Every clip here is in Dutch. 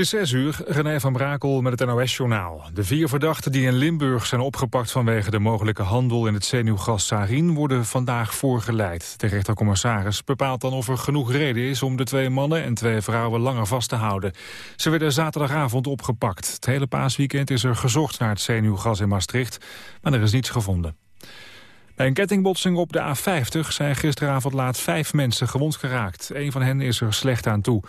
Is 6 uur, René van Brakel met het NOS-journaal. De vier verdachten die in Limburg zijn opgepakt vanwege de mogelijke handel in het zenuwgas sarin worden vandaag voorgeleid. De rechtercommissaris bepaalt dan of er genoeg reden is om de twee mannen en twee vrouwen langer vast te houden. Ze werden zaterdagavond opgepakt. Het hele paasweekend is er gezocht naar het zenuwgas in Maastricht, maar er is niets gevonden. Bij een kettingbotsing op de A50 zijn gisteravond laat vijf mensen gewond geraakt. Een van hen is er slecht aan toe.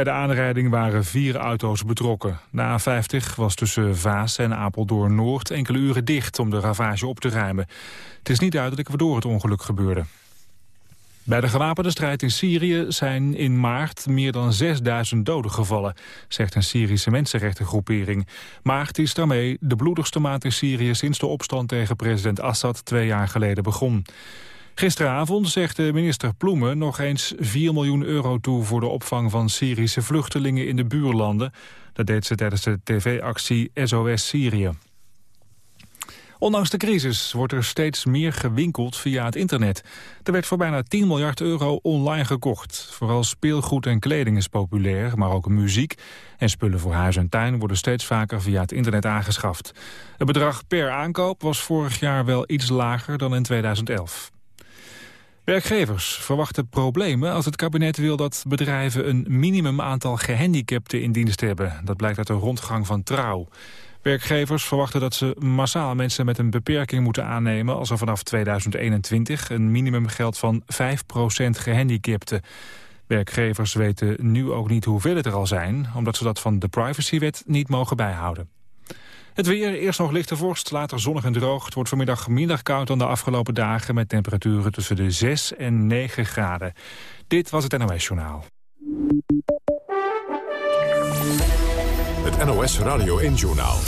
Bij de aanrijding waren vier auto's betrokken. De A50 was tussen Vaas en Apeldoorn-Noord enkele uren dicht om de ravage op te ruimen. Het is niet duidelijk waardoor het ongeluk gebeurde. Bij de gewapende strijd in Syrië zijn in maart meer dan 6000 doden gevallen, zegt een Syrische mensenrechtengroepering. Maart is daarmee de bloedigste maand in Syrië sinds de opstand tegen president Assad twee jaar geleden begon. Gisteravond zegt de minister Ploemen nog eens 4 miljoen euro toe voor de opvang van Syrische vluchtelingen in de buurlanden. Dat deed ze tijdens de tv-actie SOS Syrië. Ondanks de crisis wordt er steeds meer gewinkeld via het internet. Er werd voor bijna 10 miljard euro online gekocht. Vooral speelgoed en kleding is populair, maar ook muziek en spullen voor huis en tuin worden steeds vaker via het internet aangeschaft. Het bedrag per aankoop was vorig jaar wel iets lager dan in 2011. Werkgevers verwachten problemen als het kabinet wil dat bedrijven een minimum aantal gehandicapten in dienst hebben. Dat blijkt uit een rondgang van Trouw. Werkgevers verwachten dat ze massaal mensen met een beperking moeten aannemen... als er vanaf 2021 een minimum geldt van 5% gehandicapten. Werkgevers weten nu ook niet hoeveel het er al zijn... omdat ze dat van de privacywet niet mogen bijhouden. Het weer, eerst nog lichte vorst, later zonnig en droog. Het wordt vanmiddag minder koud dan de afgelopen dagen... met temperaturen tussen de 6 en 9 graden. Dit was het NOS Journaal. Het NOS Radio 1 Journaal.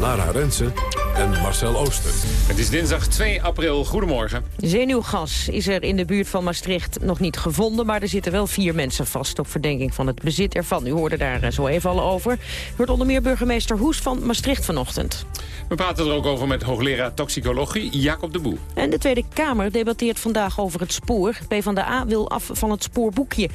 Lara Rensen en Marcel Ooster. Het is dinsdag 2 april. Goedemorgen. Zenuwgas is er in de buurt van Maastricht nog niet gevonden... maar er zitten wel vier mensen vast op verdenking van het bezit ervan. U hoorde daar eh, zo even al over. U hoort onder meer burgemeester Hoes van Maastricht vanochtend. We praten er ook over met hoogleraar toxicologie Jacob de Boe. En de Tweede Kamer debatteert vandaag over het spoor. PvdA wil af van het spoorboekje.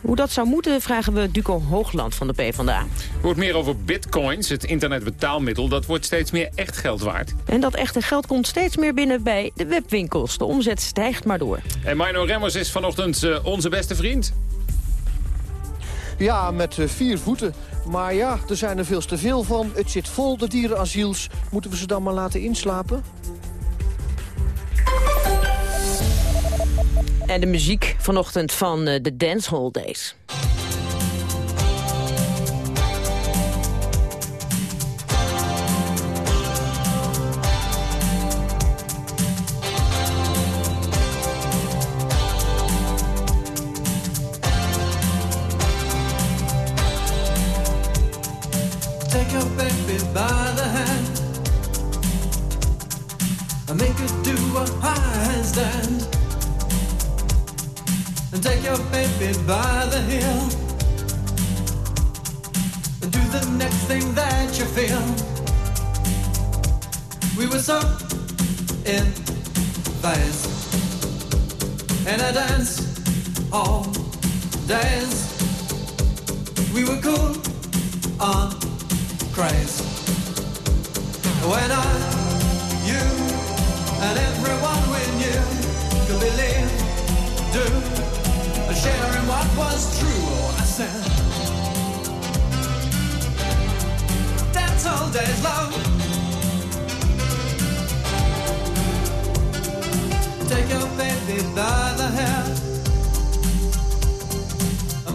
Hoe dat zou moeten vragen we Duco Hoogland van de PvdA. Wordt meer over bitcoins, het internetbetaalmiddel. Dat wordt steeds meer echt geld waard. En dat echte geld komt steeds meer binnen bij de webwinkels. De omzet stijgt maar door. En Mino Remmers is vanochtend uh, onze beste vriend. Ja, met uh, vier voeten. Maar ja, er zijn er veel te veel van. Het zit vol, de dierenasiels. Moeten we ze dan maar laten inslapen? En de muziek vanochtend van uh, de Dancehall Days. We were cool on craze. When I, you, and everyone we knew could believe, do, and sharing what was true. I said, That's all days long. Take your baby by the hair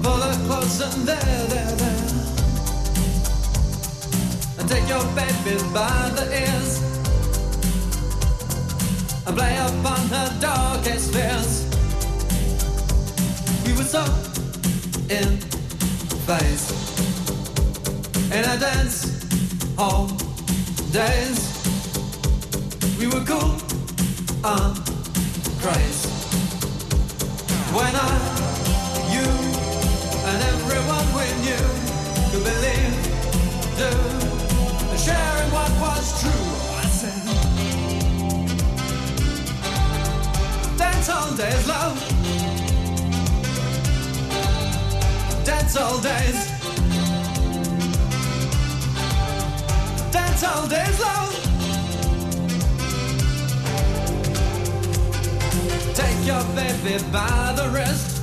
pull her close and there, there, there and take your baby by the ears and play upon her darkest fears. We were so in phase in a dance hall days. We were cool on craze when I, and everyone we knew could believe, do sharing what was true. I said, dance all days, love. Dance all days. Dance all days long. Take your baby by the wrist.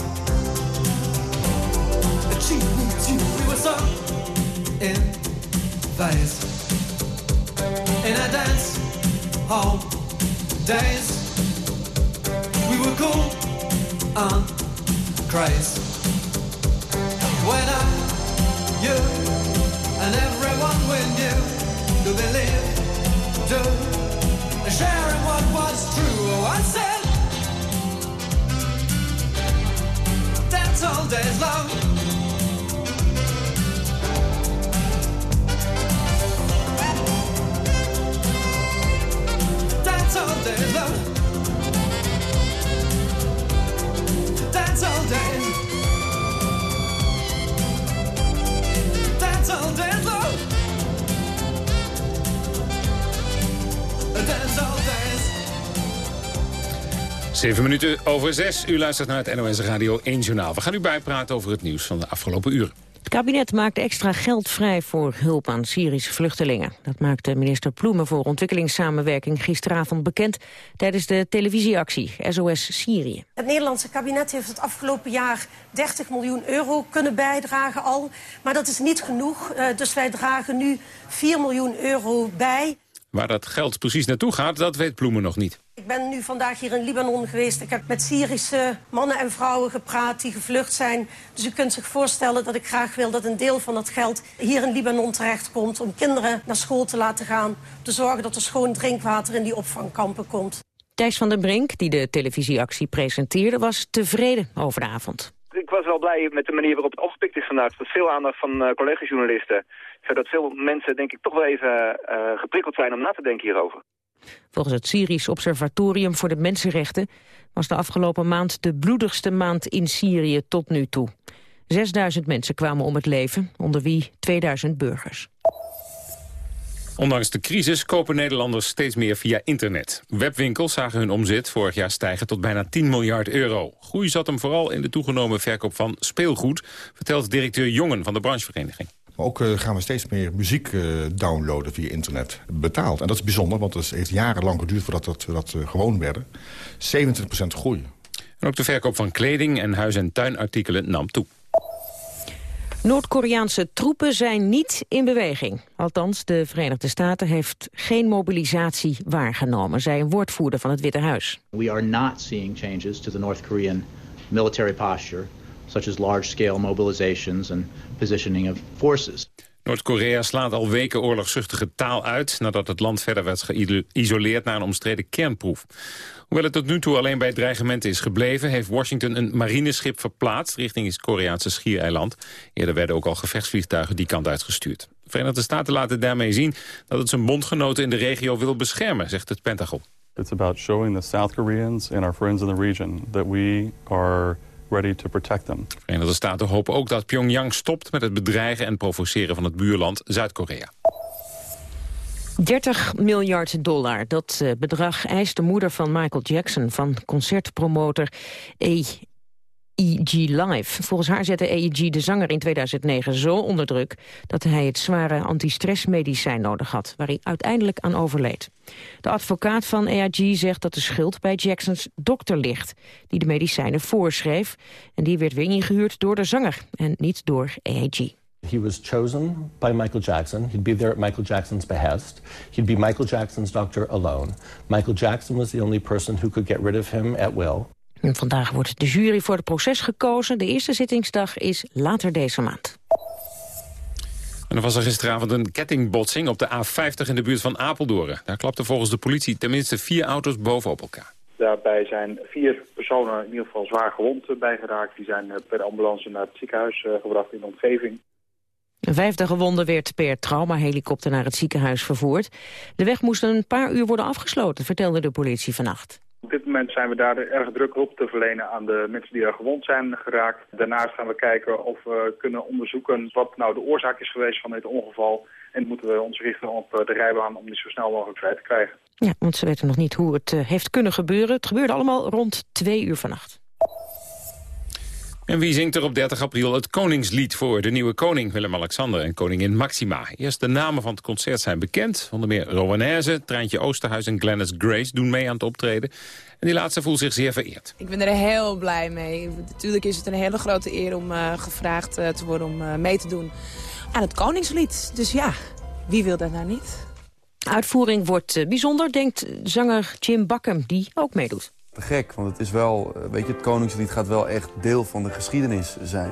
Zeven minuten over zes. U luistert naar het NOS Radio 1 Journaal. We gaan u bijpraten over het nieuws van de afgelopen uren. Het kabinet maakt extra geld vrij voor hulp aan Syrische vluchtelingen. Dat maakte minister Ploemen voor ontwikkelingssamenwerking gisteravond bekend tijdens de televisieactie SOS Syrië. Het Nederlandse kabinet heeft het afgelopen jaar 30 miljoen euro kunnen bijdragen al. Maar dat is niet genoeg, eh, dus wij dragen nu 4 miljoen euro bij. Waar dat geld precies naartoe gaat, dat weet Ploemen nog niet. Ik ben nu vandaag hier in Libanon geweest. Ik heb met Syrische mannen en vrouwen gepraat die gevlucht zijn. Dus u kunt zich voorstellen dat ik graag wil dat een deel van dat geld hier in Libanon terechtkomt... om kinderen naar school te laten gaan. Te zorgen dat er schoon drinkwater in die opvangkampen komt. Thijs van den Brink, die de televisieactie presenteerde, was tevreden over de avond. Ik was wel blij met de manier waarop het opgepikt is vandaag. Er veel aandacht van uh, collega-journalisten. Zodat veel mensen denk ik toch wel even uh, geprikkeld zijn om na te denken hierover. Volgens het Syrisch Observatorium voor de Mensenrechten was de afgelopen maand de bloedigste maand in Syrië tot nu toe. 6000 mensen kwamen om het leven, onder wie 2000 burgers. Ondanks de crisis kopen Nederlanders steeds meer via internet. Webwinkels zagen hun omzet vorig jaar stijgen tot bijna 10 miljard euro. Groei zat hem vooral in de toegenomen verkoop van speelgoed... vertelt directeur Jongen van de branchevereniging. Maar ook uh, gaan we steeds meer muziek uh, downloaden via internet betaald. En dat is bijzonder, want het heeft jarenlang geduurd voordat dat, dat uh, gewoon werden. 27% groei. En ook de verkoop van kleding en huis- en tuinartikelen nam toe. Noord-Koreaanse troepen zijn niet in beweging. Althans, de Verenigde Staten heeft geen mobilisatie waargenomen, zei een woordvoerder van het Witte Huis. We are not seeing changes to the North Korean military posture, such as large-scale mobilizations and positioning of forces. Noord-Korea slaat al weken oorlogzuchtige taal uit... nadat het land verder werd geïsoleerd na een omstreden kernproef. Hoewel het tot nu toe alleen bij dreigementen is gebleven... heeft Washington een marineschip verplaatst richting het Koreaanse schiereiland. Eerder werden ook al gevechtsvliegtuigen die kant uitgestuurd. De Verenigde Staten laten daarmee zien dat het zijn bondgenoten in de regio wil beschermen, zegt het Pentagon. It's about showing the South Koreans and our friends in the region that we are ready to protect them. De Verenigde Staten hopen ook dat Pyongyang stopt met het bedreigen en provoceren van het buurland Zuid-Korea. 30 miljard dollar. Dat uh, bedrag eist de moeder van Michael Jackson van concertpromotor AEG Live. Volgens haar zette AEG de zanger in 2009 zo onder druk... dat hij het zware antistressmedicijn nodig had... waar hij uiteindelijk aan overleed. De advocaat van AEG zegt dat de schuld bij Jacksons dokter ligt... die de medicijnen voorschreef. En die werd weer ingehuurd door de zanger en niet door AEG. He was chosen by Michael Jackson. He'd be there at Michael Jackson's behest. He'd be Michael Jackson's doctor alone. Michael Jackson was the only person who could get rid of him at will. En vandaag wordt de jury voor het proces gekozen. De eerste zittingsdag is later deze maand. En er was er gisteravond een kettingbotsing op de A50 in de buurt van Apeldoorn. Daar klapten volgens de politie tenminste vier auto's bovenop elkaar. Daarbij zijn vier personen in ieder geval zwaar gewond bij geraakt. Die zijn per ambulance naar het ziekenhuis gebracht in de omgeving. Een vijfde gewonde werd per traumahelikopter naar het ziekenhuis vervoerd. De weg moest een paar uur worden afgesloten, vertelde de politie vannacht. Op dit moment zijn we daar erg druk hulp te verlenen aan de mensen die er gewond zijn geraakt. Daarnaast gaan we kijken of we kunnen onderzoeken wat nou de oorzaak is geweest van dit ongeval. En moeten we ons richten op eh, de rijbaan om die zo snel mogelijk vrij te krijgen. Ja, want ze weten nog niet hoe het uh, heeft kunnen gebeuren. Het gebeurde allemaal rond twee uur vannacht. En wie zingt er op 30 april het Koningslied voor de nieuwe koning Willem-Alexander en koningin Maxima? Eerst de namen van het concert zijn bekend. Onder meer Rowanese, Treintje Oosterhuis en Glennis Grace doen mee aan het optreden. En die laatste voelt zich zeer vereerd. Ik ben er heel blij mee. Natuurlijk is het een hele grote eer om uh, gevraagd uh, te worden om uh, mee te doen aan het Koningslied. Dus ja, wie wil dat nou niet? Uitvoering wordt bijzonder, denkt zanger Jim Bakken, die ook meedoet te gek. Want het is wel, weet je, het Koningslied gaat wel echt deel van de geschiedenis zijn.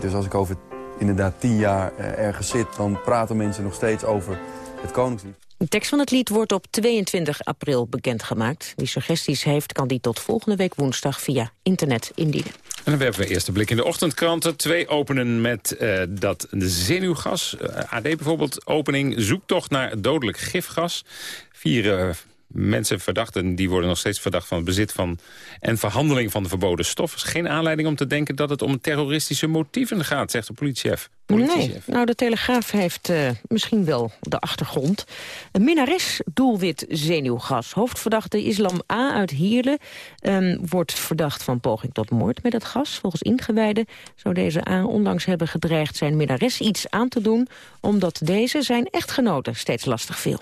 Dus als ik over inderdaad tien jaar ergens zit, dan praten mensen nog steeds over het Koningslied. De tekst van het lied wordt op 22 april bekendgemaakt. Wie suggesties heeft, kan die tot volgende week woensdag via internet indienen. En dan werpen we eerst een blik in de ochtendkranten. Twee openen met uh, dat zenuwgas. Uh, AD bijvoorbeeld, opening zoektocht naar dodelijk gifgas. Vier uh, mensen verdachten, die worden nog steeds verdacht van het bezit van en verhandeling van de verboden stof. geen aanleiding om te denken dat het om terroristische motieven gaat, zegt de politiechef. Nee, nou de Telegraaf heeft uh, misschien wel de achtergrond. Een minares doelwit zenuwgas. Hoofdverdachte Islam A uit Hierle um, wordt verdacht van poging tot moord met het gas. Volgens ingewijden zou deze A onlangs hebben gedreigd zijn minares iets aan te doen... omdat deze zijn echtgenoten steeds lastig viel.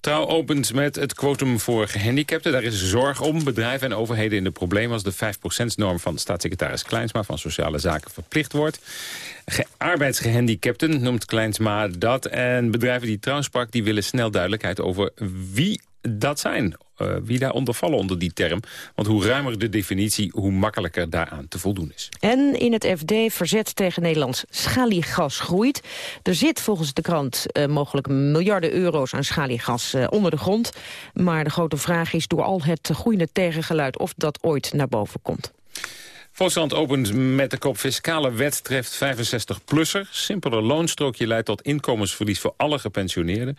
Trouw opent met het quotum voor gehandicapten. Daar is zorg om. Bedrijven en overheden in de problemen... als de 5%-norm van staatssecretaris Kleinsma van Sociale Zaken verplicht wordt. Ge arbeidsgehandicapten noemt Kleinsma dat. En bedrijven die trouw sprak, die willen snel duidelijkheid over wie dat zijn. Uh, wie daar onder vallen onder die term. Want hoe ruimer de definitie, hoe makkelijker daaraan te voldoen is. En in het FD verzet tegen Nederlands schaliegas groeit. Er zit volgens de krant uh, mogelijk miljarden euro's aan schaliegas uh, onder de grond. Maar de grote vraag is door al het groeiende tegengeluid of dat ooit naar boven komt. Volkskrant opent met de kop fiscale wet treft 65-plusser. Simpeler loonstrookje leidt tot inkomensverlies voor alle gepensioneerden.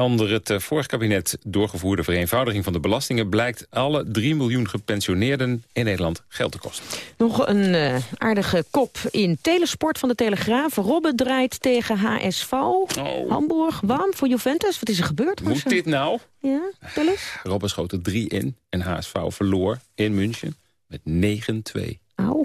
Onder het uh, vorig kabinet doorgevoerde vereenvoudiging van de belastingen... blijkt alle 3 miljoen gepensioneerden in Nederland geld te kosten. Nog een uh, aardige kop in telesport van de Telegraaf. Robben draait tegen HSV. Oh. Hamburg, warm voor Juventus. Wat is er gebeurd? Moet dit nou? Ja, tel eens. Robben schoot er 3 in en HSV verloor in München met 9-2. Auw.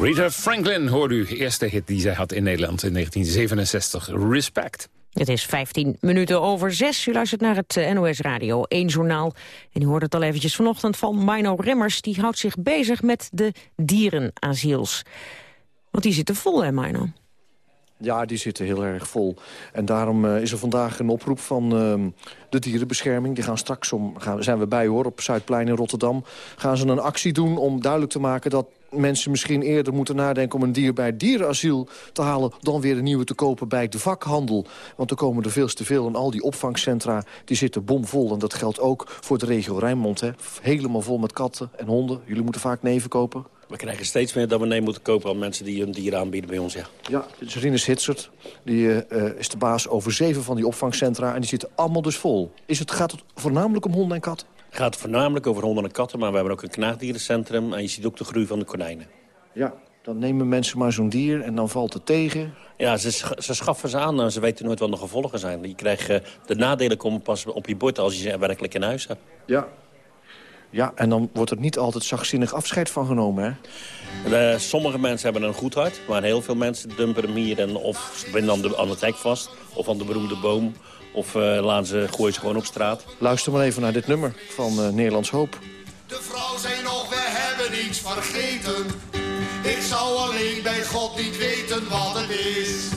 Rita Franklin hoorde u, eerste hit die zij had in Nederland in 1967. Respect. Het is 15 minuten over 6. U luistert naar het eh, NOS Radio 1 journaal. En u hoort het al eventjes vanochtend van Mino Remmers. Die houdt zich bezig met de dierenasiels. Want die zitten vol, hè Mino? Ja, die zitten heel erg vol. En daarom uh, is er vandaag een oproep van uh, de dierenbescherming. Die gaan straks om, gaan, zijn we bij hoor, op Zuidplein in Rotterdam. Gaan ze een actie doen om duidelijk te maken dat mensen misschien eerder moeten nadenken om een dier bij het dierenasiel te halen... dan weer een nieuwe te kopen bij de vakhandel. Want er komen er veel te veel en al die opvangcentra die zitten bomvol. En dat geldt ook voor de regio Rijnmond. Hè. Helemaal vol met katten en honden. Jullie moeten vaak neven kopen. We krijgen steeds meer dat we nemen moeten kopen aan mensen die hun dieren aanbieden bij ons, ja. Ja, Rinus Hitsert die, uh, is de baas over zeven van die opvangcentra... en die zitten allemaal dus vol. Is het, gaat het voornamelijk om honden en katten? Het gaat voornamelijk over honden en katten, maar we hebben ook een knaagdierencentrum... en je ziet ook de groei van de konijnen. Ja, dan nemen mensen maar zo'n dier en dan valt het tegen. Ja, ze, ze schaffen ze aan en ze weten nooit wat de gevolgen zijn. Je krijgt, uh, de nadelen komen pas op je bord als je ze werkelijk in huis hebt. Ja, ja, en dan wordt er niet altijd zachtzinnig afscheid van genomen, hè? De, sommige mensen hebben een goed hart, maar heel veel mensen dumpen hem hier... En of ze binden aan, aan het hek vast, of aan de beroemde boom... of uh, laten ze, gooien ze gewoon op straat. Luister maar even naar dit nummer van uh, Nederlands Hoop. De vrouw zei nog, we hebben niets vergeten. Ik zou alleen bij God niet weten wat het is.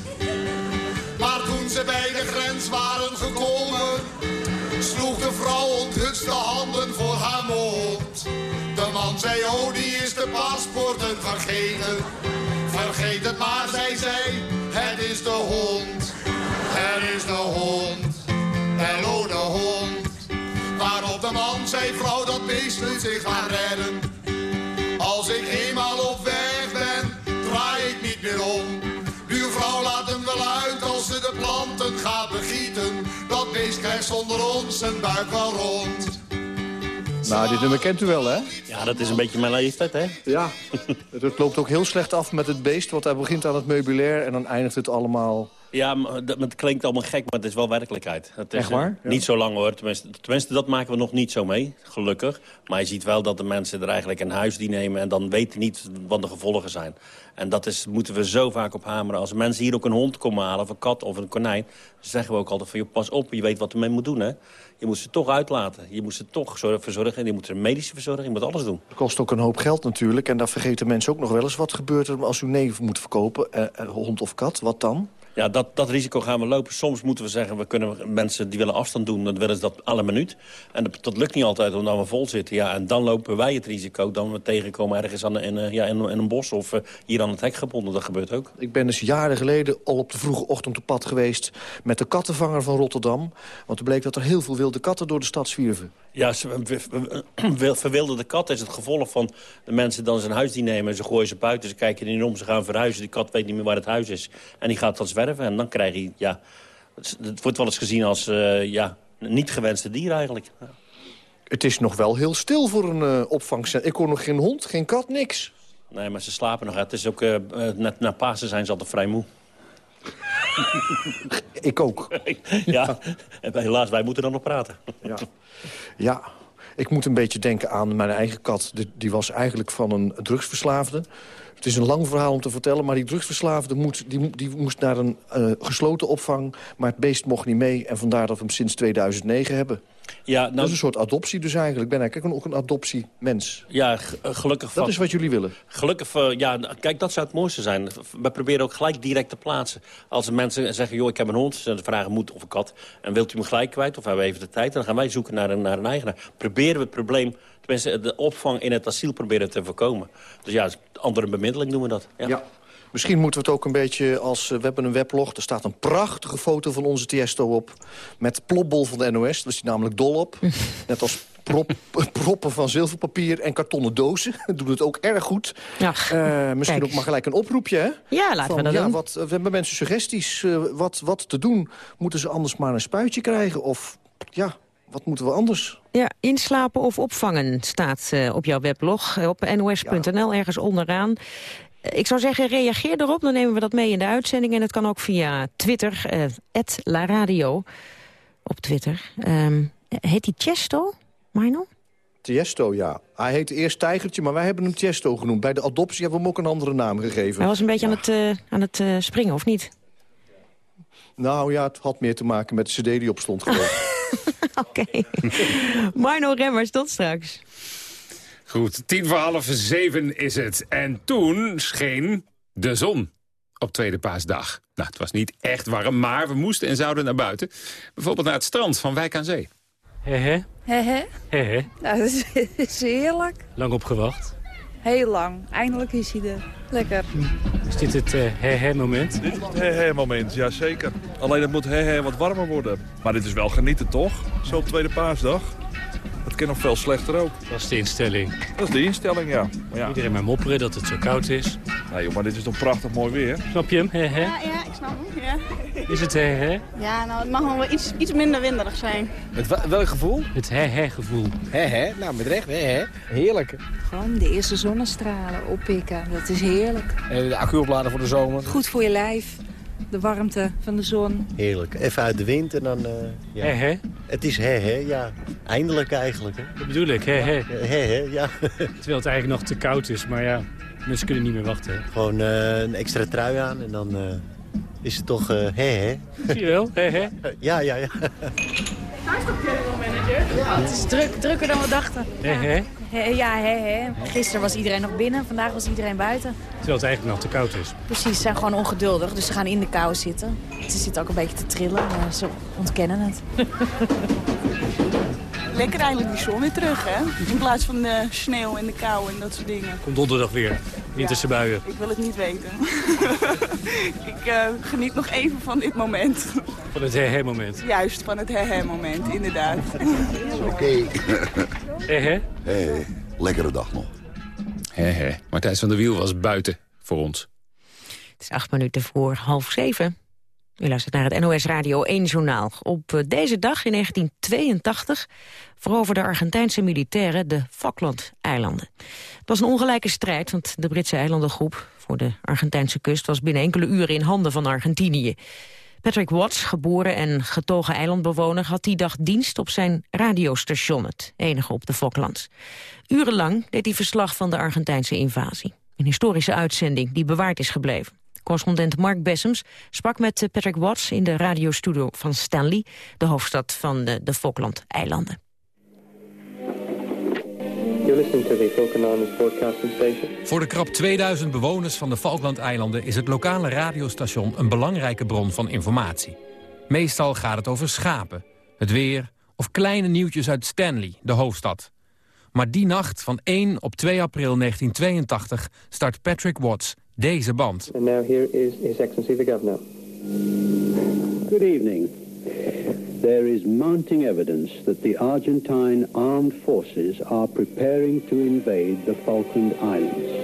Maar toen ze bij de grens waren gekomen sloeg de vrouw onthutst de handen voor haar mond. De man zei, oh, die is de paspoorten vergeten. Vergeet het maar, zei zij, het is de hond. Het is de hond. Hallo, de hond. Waarop de man zei, vrouw, dat beest zich gaan redden. Als ik eenmaal op weg ben, draai ik niet meer om. Buurvrouw laat hem wel uit als ze de planten gaat begieten. Dat beest krijgt zonder ons zijn buik wel rond. Nou, dit nummer kent u wel, hè? Ja, dat is een beetje mijn leeftijd, hè? Ja, het loopt ook heel slecht af met het beest. Want hij begint aan het meubilair en dan eindigt het allemaal... Ja, het klinkt allemaal gek, maar het is wel werkelijkheid. Het is Echt waar? Niet zo lang hoor. Tenminste, tenminste, dat maken we nog niet zo mee, gelukkig. Maar je ziet wel dat de mensen er eigenlijk een huisdier nemen... en dan weten niet wat de gevolgen zijn. En dat is, moeten we zo vaak op hameren. Als mensen hier ook een hond komen halen, of een kat of een konijn... zeggen we ook altijd van, pas op, je weet wat ermee moet doen, hè. Je moet ze toch uitlaten. Je moet ze toch verzorgen. Je moet er medische verzorging, je moet alles doen. Dat kost ook een hoop geld natuurlijk. En daar vergeten mensen ook nog wel eens. Wat gebeurt er als u neef moet verkopen, eh, hond of kat? Wat dan? Ja, dat, dat risico gaan we lopen. Soms moeten we zeggen, we kunnen mensen die willen afstand doen... dan willen ze dat alle minuut. En dat, dat lukt niet altijd omdat we vol zitten. Ja, en dan lopen wij het risico dat we tegenkomen ergens aan, in, ja, in, in een bos... of uh, hier aan het hek gebonden. Dat gebeurt ook. Ik ben dus jaren geleden al op de vroege ochtend op pad geweest... met de kattenvanger van Rotterdam. Want er bleek dat er heel veel wilde katten door de stad zwierven. Ja, verwilderde kat is het gevolg van de mensen dan zijn huisdier nemen... ze gooien ze buiten, ze kijken er niet om, ze gaan verhuizen. Die kat weet niet meer waar het huis is. En die gaat dan zwerven en dan krijg je... Ja, het wordt wel eens gezien als uh, ja, niet gewenste dier eigenlijk. Ja. Het is nog wel heel stil voor een uh, opvangcentrum. Ik hoor nog geen hond, geen kat, niks. Nee, maar ze slapen nog. Het is ook, uh, net na Pasen zijn ze altijd vrij moe. ik ook. ja, en helaas, wij moeten dan nog praten. ja. ja, ik moet een beetje denken aan mijn eigen kat. Die, die was eigenlijk van een drugsverslaafde. Het is een lang verhaal om te vertellen, maar die drugsverslaafde moet, die, die moest naar een uh, gesloten opvang. Maar het beest mocht niet mee en vandaar dat we hem sinds 2009 hebben. Ja, nou, dat is een soort adoptie dus eigenlijk. Ik ben eigenlijk ook een adoptiemens. Ja, gelukkig. Dat is wat jullie willen. Gelukkig, uh, ja, kijk, dat zou het mooiste zijn. We proberen ook gelijk direct te plaatsen. Als mensen zeggen, joh, ik heb een hond, ze vragen moet of een kat. En wilt u hem gelijk kwijt of hebben we even de tijd? Dan gaan wij zoeken naar een, naar een eigenaar. Proberen we het probleem, tenminste de opvang in het asiel proberen te voorkomen. Dus ja, andere bemiddeling noemen we dat. ja. ja. Misschien moeten we het ook een beetje als... Uh, we hebben een weblog, er staat een prachtige foto van onze Tiesto op... met plopbol van de NOS, daar is hij namelijk dol op. Net als prop, proppen van zilverpapier en kartonnen dozen. Doet het ook erg goed. Ja, uh, misschien kijk. ook maar gelijk een oproepje, hè? Ja, laten van, we dat ja, doen. Wat, we hebben mensen suggesties uh, wat, wat te doen. Moeten ze anders maar een spuitje krijgen? Of ja, wat moeten we anders? Ja, inslapen of opvangen staat uh, op jouw weblog. Op nos.nl, ergens onderaan. Ik zou zeggen, reageer erop. Dan nemen we dat mee in de uitzending. En het kan ook via Twitter, uh, @laradio op Twitter. Um, heet die Chesto, Mino? Tiesto, ja. Hij heette eerst Tijgertje, maar wij hebben hem Tiesto genoemd. Bij de adoptie hebben we hem ook een andere naam gegeven. Hij was een beetje aan het, eh, aan het eh, springen, of niet? Nou ja, het had meer te maken met de cd die op stond Oké. Marno Remmers, tot straks. Goed, tien voor half zeven is het. En toen scheen de zon op tweede paasdag. Nou, het was niet echt warm, maar we moesten en zouden naar buiten. Bijvoorbeeld naar het strand van Wijk aan Zee. Hehe. Hehe. Hehe. Nou, dat is, is heerlijk. Lang opgewacht. Heel lang. Eindelijk is hij er. Lekker. Is dit het uh, hehe-moment? Dit is het hehe-moment, ja zeker. Alleen het moet hehe wat warmer worden. Maar dit is wel genieten, toch? Zo op tweede paasdag. Het kan nog veel slechter ook. Dat is de instelling. Dat is de instelling, ja. Maar ja. Iedereen maar mopperen dat het zo koud is. Nee, joh, maar dit is toch prachtig mooi weer. Snap je hem? He -he. Ja, ja, ik snap hem. Ja. Is het he -he? Ja, nou, het mag nog wel iets, iets minder winderig zijn. Het welk gevoel? Het he-he-gevoel. He-he? Nou, met recht, he-he. Heerlijk. Gewoon de eerste zonnestralen oppikken. Dat is heerlijk. En de accu opladen voor de zomer. Goed voor je lijf. De warmte van de zon. Heerlijk. Even uit de wind en dan... Uh, ja. He -he. Het is he, he ja. Eindelijk eigenlijk. Hè. Dat bedoel ik, he, he. He, he, ja. Terwijl het eigenlijk nog te koud is, maar ja, mensen kunnen niet meer wachten. Hè. Gewoon uh, een extra trui aan en dan uh, is het toch uh, he. Zie je wel, he. Ja, ja, ja. Daar is toch manager? Ja, het is druk, drukker dan we dachten. He, ja, he, he. Gisteren was iedereen nog binnen, vandaag was iedereen buiten. Terwijl het eigenlijk nog te koud is. Precies, ze zijn gewoon ongeduldig, dus ze gaan in de kou zitten. Ze zitten ook een beetje te trillen, maar ze ontkennen het. Lekker eindelijk die zon weer terug, hè? In plaats van de sneeuw en de kou en dat soort dingen. Komt donderdag weer, winterse ja, buien. Ik wil het niet weten. ik uh, geniet nog even van dit moment. Van het he-he-moment? Juist, van het he-he-moment, inderdaad. Oké. Okay. He-he? Hey, lekkere dag nog. He-he. Martijs van der Wiel was buiten voor ons. Het is acht minuten voor half zeven. U luistert naar het NOS Radio 1 Journaal. Op deze dag in 1982 veroverden Argentijnse militairen de Falkland-eilanden. Het was een ongelijke strijd, want de Britse eilandengroep voor de Argentijnse kust was binnen enkele uren in handen van Argentinië. Patrick Watts, geboren en getogen eilandbewoner, had die dag dienst op zijn radiostation, het enige op de Falklands. Urenlang deed hij verslag van de Argentijnse invasie. Een historische uitzending die bewaard is gebleven. Correspondent Mark Bessems sprak met Patrick Watts in de radiostudio van Stanley, de hoofdstad van de, de Falkland-eilanden. Voor de krap 2000 bewoners van de Falklandeilanden is het lokale radiostation een belangrijke bron van informatie. Meestal gaat het over schapen, het weer of kleine nieuwtjes uit Stanley, de hoofdstad. Maar die nacht van 1 op 2 april 1982 start Patrick Watts deze band. And now here is His Excellency the Governor. Good evening. There is mounting evidence that the Argentine armed forces are preparing to invade the Falkland Islands.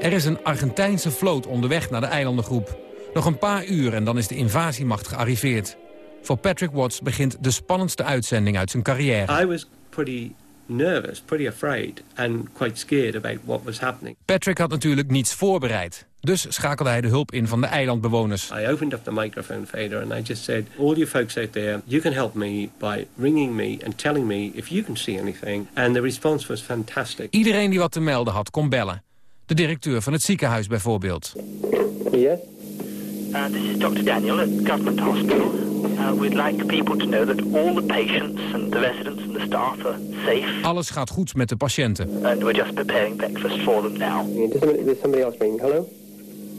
Er is een Argentijnse vloot onderweg naar de eilandengroep. Nog een paar uur en dan is de invasiemacht gearriveerd. Voor Patrick Watts begint de spannendste uitzending uit zijn carrière. I was pretty nervous, pretty afraid and quite scared about what was happening. Patrick had natuurlijk niets voorbereid. Dus schakelde hij de hulp in van de eilandbewoners. I opened up the microphone fader and I just said, all you folks out there, you can help me by ringing me and telling me if you can see anything. And the response was fantastic. Iedereen die wat te melden had, kon bellen. De directeur van het ziekenhuis bijvoorbeeld. Yes? Uh, this is Dr. Daniel at Government Hospital. Uh, we'd like people to know that all the patients and the residents and the staff are safe. Alles gaat goed met de patiënten. And we're just preparing breakfast for them now. There's somebody else ringing. Hello?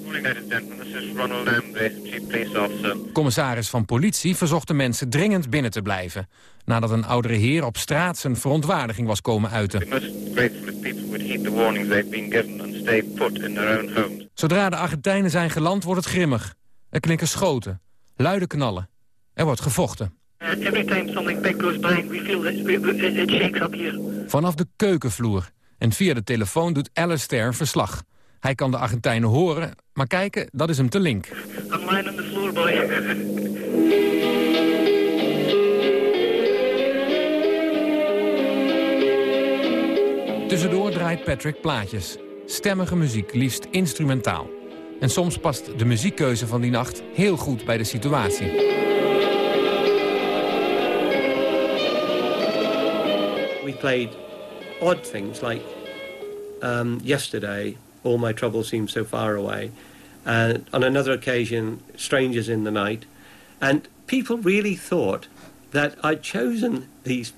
Morning, ladies and gentlemen. This is Ronald Ambrose, Chief Police Officer. Commissaris van politie verzocht de mensen dringend binnen te blijven. Nadat een oudere heer op straat zijn verontwaardiging was komen uiten. We're most grateful if people would heed the warnings they've been given and stay put in their own homes. Zodra de Argentijnen zijn geland wordt het grimmig. Er klinken schoten, luide knallen. Er wordt gevochten. Every time something big goes by, we feel that it, it shakes up here. Vanaf de keukenvloer. En via de telefoon doet Alistair verslag. Hij kan de Argentijnen horen, maar kijken, dat is hem te link. I'm lying on the floor, boy. Tussendoor draait Patrick plaatjes. Stemmige muziek, liefst instrumentaal. En soms past de muziekkeuze van die nacht heel goed bij de situatie. played odd things like um, yesterday, All My Troubles Seem So Far Away, and on another occasion, Strangers in the Night. And people really thought that I'd chosen these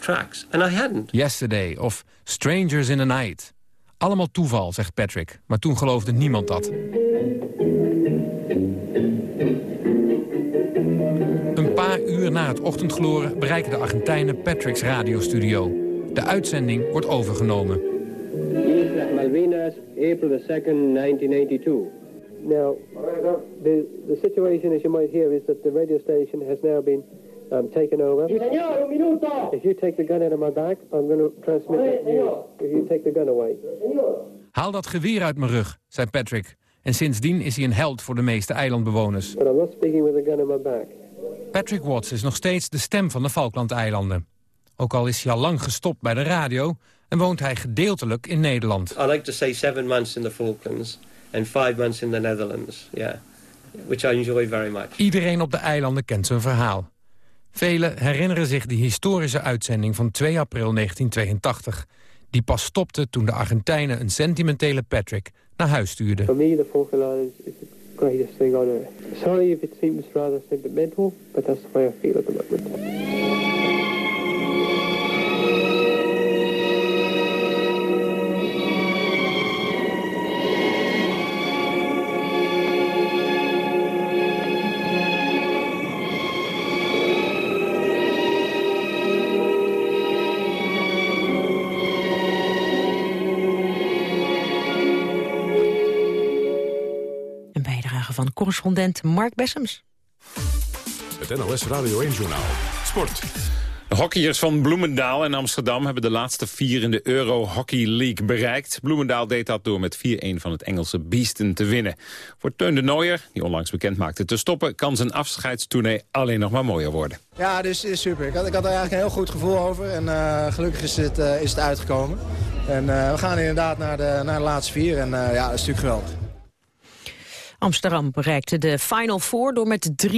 tracks, and I hadn't. Yesterday of Strangers in the Night. Allemaal toeval, zegt Patrick, maar toen geloofde niemand dat. Een paar uur na het ochtendgloren bereiken de Argentijnen Patrick's radiostudio. De uitzending wordt overgenomen. Malvinas, April the 2nd, 1982. Now, the, the situation, as you might hear, is that the radio station has now been um, taken over. Señor, un minuto. If you take the gun out of my back, I'm going to transmit news. If you take the gun away. Haal dat geweer uit mijn rug, zei Patrick. En sindsdien is hij een held voor de meeste eilandbewoners. But I'm not speaking with a gun in my back. Patrick Watts is nog steeds de stem van de Falklandeilanden. Ook al is hij al lang gestopt bij de radio... en woont hij gedeeltelijk in Nederland. I like to say seven months in the Falklands and five months in the Netherlands. Yeah, which I enjoy very much. Iedereen op de eilanden kent zijn verhaal. Velen herinneren zich de historische uitzending van 2 april 1982... die pas stopte toen de Argentijnen een sentimentele Patrick naar huis stuurden. For me, the Falkland Islands is the greatest thing on earth. Sorry if it seems rather sentimental, but that's the way I feel at the moment. Van correspondent Mark Bessems. Het NOS Radio 1-journaal. Sport. De hockeyers van Bloemendaal en Amsterdam hebben de laatste vier in de Euro Hockey League bereikt. Bloemendaal deed dat door met 4-1 van het Engelse Beesten te winnen. Voor Teun de Nooier, die onlangs bekend maakte te stoppen, kan zijn afscheidstournee alleen nog maar mooier worden. Ja, dus is super. Ik had, ik had er eigenlijk een heel goed gevoel over. En eh, gelukkig is het, eh, is het uitgekomen. En eh, we gaan inderdaad naar de, naar de laatste vier. En eh, ja, dat is natuurlijk geweldig. Amsterdam bereikte de Final Four door met 3-2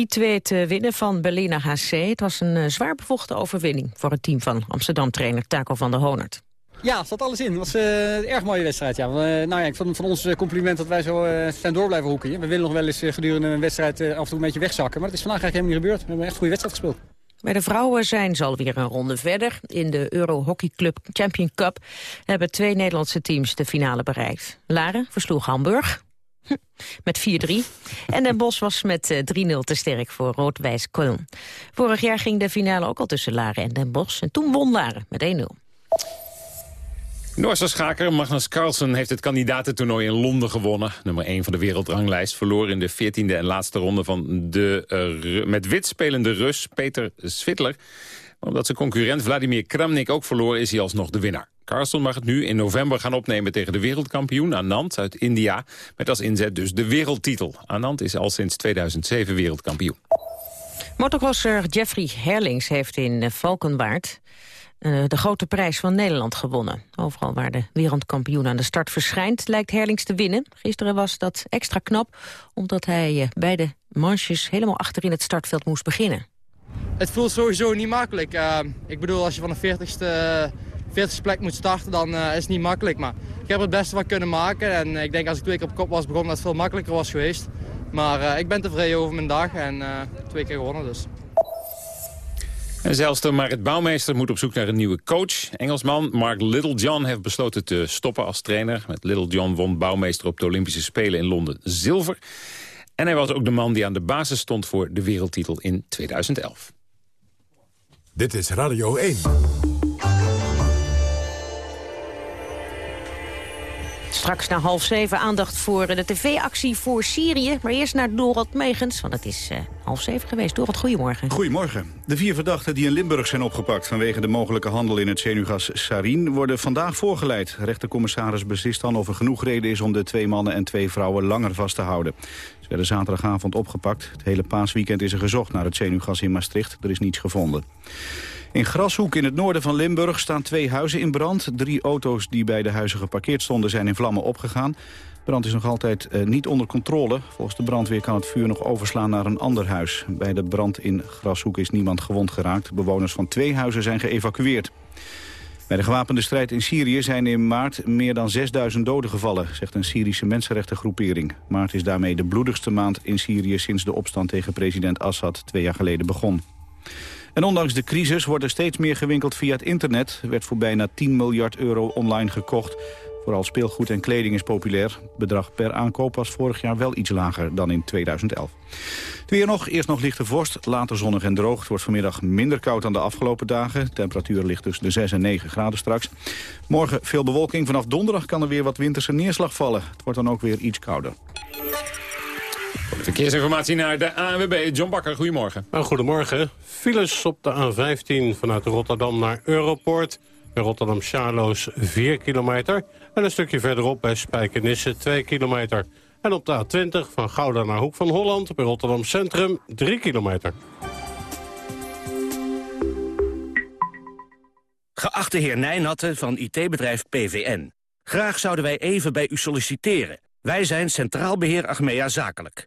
te winnen van Berliner HC. Het was een eh, zwaar bevochten overwinning voor het team van Amsterdam-trainer Taco van der Honert. Ja, zat alles in. Het was eh, een erg mooie wedstrijd. Ja. We, nou ja, van, van ons compliment dat wij zo eh, zijn door blijven hoeken. We willen nog wel eens gedurende een wedstrijd af en toe een beetje wegzakken. Maar dat is vandaag eigenlijk helemaal niet gebeurd. We hebben echt een goede wedstrijd gespeeld. Bij de vrouwen zijn ze alweer een ronde verder. In de Euro Hockey Club Champion Cup hebben twee Nederlandse teams de finale bereikt. Laren versloeg Hamburg met 4-3. En Den Bosch was met eh, 3-0 te sterk voor Rood-Wijs Köln. Vorig jaar ging de finale ook al tussen Laren en Den Bosch. En toen won Laren met 1-0. Noorse schaker Magnus Carlsen heeft het kandidatentoernooi in Londen gewonnen. Nummer 1 van de wereldranglijst verloor in de 14e en laatste ronde van de Ru- met wit spelende Rus Peter Svitler. Maar omdat zijn concurrent Vladimir Kramnik ook verloor is hij alsnog de winnaar. Carlsen mag het nu in november gaan opnemen tegen de wereldkampioen Anand uit India. Met als inzet dus de wereldtitel. Anand is al sinds 2007 wereldkampioen. Motocrosser Jeffrey Herlings heeft in eh, Valkenwaard eh, de grote prijs van Nederland gewonnen. Overal waar de wereldkampioen aan de start verschijnt, lijkt Herlings te winnen. Gisteren was dat extra knap, omdat hij eh, bij de manches helemaal achterin het startveld moest beginnen. Het voelt sowieso niet makkelijk. Uh, ik bedoel, als je van de 40ste, 40ste plek moet starten, dan uh, is het niet makkelijk. Maar ik heb er het beste van kunnen maken. En ik denk als ik twee keer op kop was begonnen, dat het veel makkelijker was geweest. Maar uh, ik ben tevreden over mijn dag en twee keer gewonnen dus. En zelfs de Marit Bouwmeester moet op zoek naar een nieuwe coach. Engelsman Mark Littlejohn heeft besloten te stoppen als trainer. Met Littlejohn won Bouwmeester op de Olympische Spelen in Londen zilver. En hij was ook de man die aan de basis stond voor de wereldtitel in 2011. Dit is Radio 1. Straks na half zeven aandacht voor de tv-actie voor Syrië. Maar eerst naar Dorot Megens, want het is uh, half zeven geweest. Dorot, goedemorgen. Goedemorgen. De vier verdachten die in Limburg zijn opgepakt... vanwege de mogelijke handel in het zenuwgas sarin... worden vandaag voorgeleid. Rechtercommissaris beslist dan of er genoeg reden is... om de twee mannen en twee vrouwen langer vast te houden. Ze werden zaterdagavond opgepakt. Het hele paasweekend is er gezocht naar het zenuwgas in Maastricht. Er is niets gevonden. In Grashoek in het noorden van Limburg staan twee huizen in brand. Drie auto's die bij de huizen geparkeerd stonden zijn in vlammen opgegaan. Brand is nog altijd uh, niet onder controle. Volgens de brandweer kan het vuur nog overslaan naar een ander huis. Bij de brand in Grashoek is niemand gewond geraakt. Bewoners van twee huizen zijn geëvacueerd. Bij de gewapende strijd in Syrië zijn in maart meer dan 6000 doden gevallen, zegt een Syrische mensenrechtengroepering. Maart is daarmee de bloedigste maand in Syrië sinds de opstand tegen president Assad twee jaar geleden begon. En ondanks de crisis wordt er steeds meer gewinkeld via het internet. Er werd voor bijna 10 miljard euro online gekocht. Vooral speelgoed en kleding is populair. Het bedrag per aankoop was vorig jaar wel iets lager dan in 2011. Het weer nog, eerst nog lichte vorst, later zonnig en droog. Het wordt vanmiddag minder koud dan de afgelopen dagen. De temperatuur ligt tussen de 6 en 9 graden straks. Morgen veel bewolking. Vanaf donderdag kan er weer wat winterse neerslag vallen. Het wordt dan ook weer iets kouder. Verkeersinformatie naar de ANWB. John Bakker, goedemorgen. Nou, goedemorgen. Files op de A15 vanuit Rotterdam naar Europoort. Bij Rotterdam-Charloes 4 kilometer. En een stukje verderop bij Spijkenisse 2 kilometer. En op de A20 van Gouda naar Hoek van Holland bij Rotterdam Centrum 3 kilometer. Geachte heer Nijnatte van IT-bedrijf PVN. Graag zouden wij even bij u solliciteren. Wij zijn Centraal Beheer Achmea Zakelijk.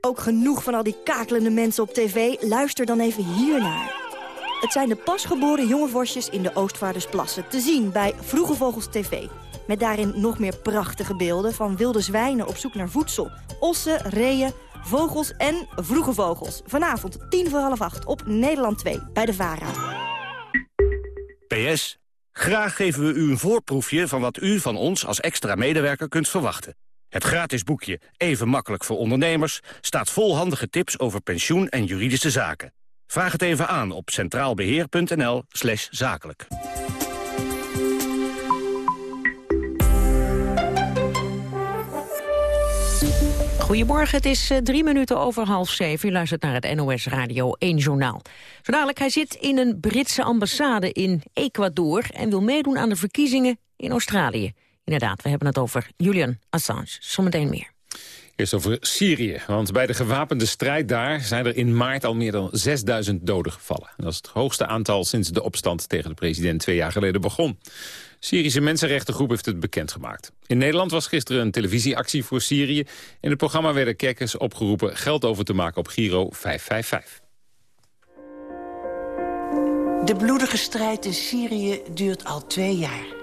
Ook genoeg van al die kakelende mensen op tv? Luister dan even hiernaar. Het zijn de pasgeboren jonge vosjes in de Oostvaardersplassen. Te zien bij Vroege Vogels TV. Met daarin nog meer prachtige beelden van wilde zwijnen op zoek naar voedsel. Ossen, reeën, vogels en vroege vogels. Vanavond tien voor half acht op Nederland 2 bij de VARA. PS. Graag geven we u een voorproefje van wat u van ons als extra medewerker kunt verwachten. Het gratis boekje Even makkelijk voor ondernemers staat vol handige tips over pensioen en juridische zaken. Vraag het even aan op centraalbeheer.nl slash zakelijk. Goedemorgen, het is eh, drie minuten over half zeven. U luistert naar het NOS Radio 1 Journaal. Zo hij zit in een Britse ambassade in Ecuador... en wil meedoen aan de verkiezingen in Australië. Inderdaad, we hebben het over Julian Assange. Zometeen meer. Eerst over Syrië, want bij de gewapende strijd daar... zijn er in maart al meer dan 6000 doden gevallen. Dat is het hoogste aantal sinds de opstand tegen de president twee jaar geleden begon. Syrische Mensenrechtengroep heeft het bekendgemaakt. In Nederland was gisteren een televisieactie voor Syrië. In het programma werden kerkers opgeroepen geld over te maken op Giro 555. De bloedige strijd in Syrië duurt al twee jaar.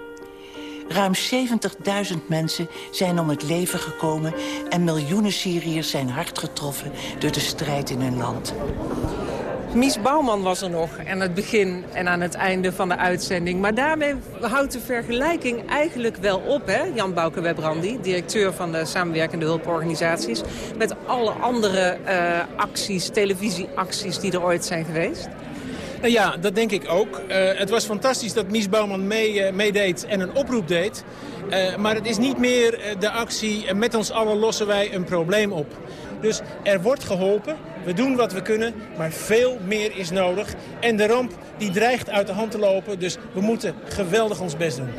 Ruim 70.000 mensen zijn om het leven gekomen... en miljoenen Syriërs zijn hard getroffen door de strijd in hun land. Mies Bouwman was er nog aan het begin en aan het einde van de uitzending. Maar daarmee houdt de vergelijking eigenlijk wel op, hè? Jan Bouke Webrandi, directeur van de samenwerkende hulporganisaties... met alle andere uh, acties, televisieacties die er ooit zijn geweest. Nou ja, dat denk ik ook. Uh, het was fantastisch dat Mies Bouwman mee, uh, meedeed en een oproep deed. Uh, maar het is niet meer de actie met ons allen lossen wij een probleem op. Dus er wordt geholpen, we doen wat we kunnen, maar veel meer is nodig. En de ramp die dreigt uit de hand te lopen, dus we moeten geweldig ons best doen.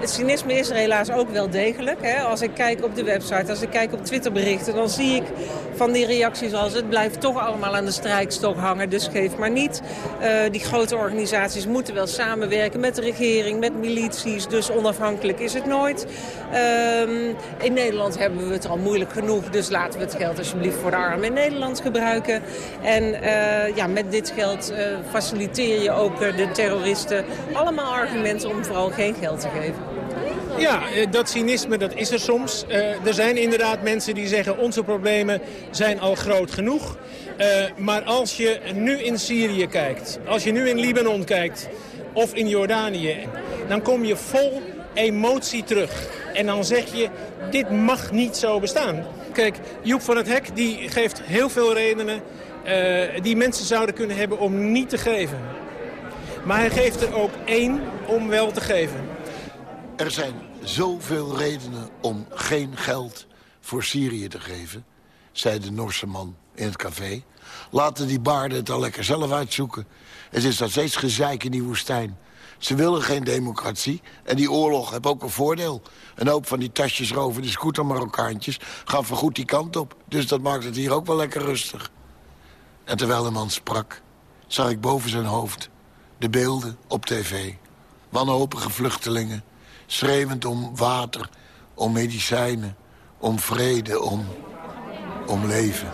Het cynisme is er helaas ook wel degelijk. Hè. Als ik kijk op de website, als ik kijk op Twitterberichten... dan zie ik van die reacties als het blijft toch allemaal aan de strijkstok hangen. Dus geef maar niet. Uh, die grote organisaties moeten wel samenwerken met de regering, met milities. Dus onafhankelijk is het nooit. Uh, in Nederland hebben we het al moeilijk genoeg. Dus laten we het geld alsjeblieft voor de armen in Nederland gebruiken. En uh, ja, met dit geld uh, faciliteer je ook de terroristen allemaal argumenten om vooral geen geld te geven. Ja, dat cynisme dat is er soms. Uh, er zijn inderdaad mensen die zeggen onze problemen zijn al groot genoeg. Uh, maar als je nu in Syrië kijkt, als je nu in Libanon kijkt of in Jordanië... dan kom je vol emotie terug. En dan zeg je, dit mag niet zo bestaan. Kijk, Joep van het Hek die geeft heel veel redenen die mensen zouden kunnen hebben om niet te geven. Maar hij geeft er ook één om wel te geven. Er zijn zoveel redenen om geen geld voor Syrië te geven, zei de Noorse man in het café. Laten die baarden het al lekker zelf uitzoeken. Het is nog steeds gezeik in die woestijn. Ze willen geen democratie. En die oorlog heeft ook een voordeel. Een hoop van die tasjes roven, de scooter Marokkaantjes... gaan vergoed die kant op. Dus dat maakt het hier ook wel lekker rustig. En terwijl de man sprak, zag ik boven zijn hoofd... de beelden op tv. Wanhopige vluchtelingen, schreeuwend om water, om medicijnen... om vrede, om, om leven.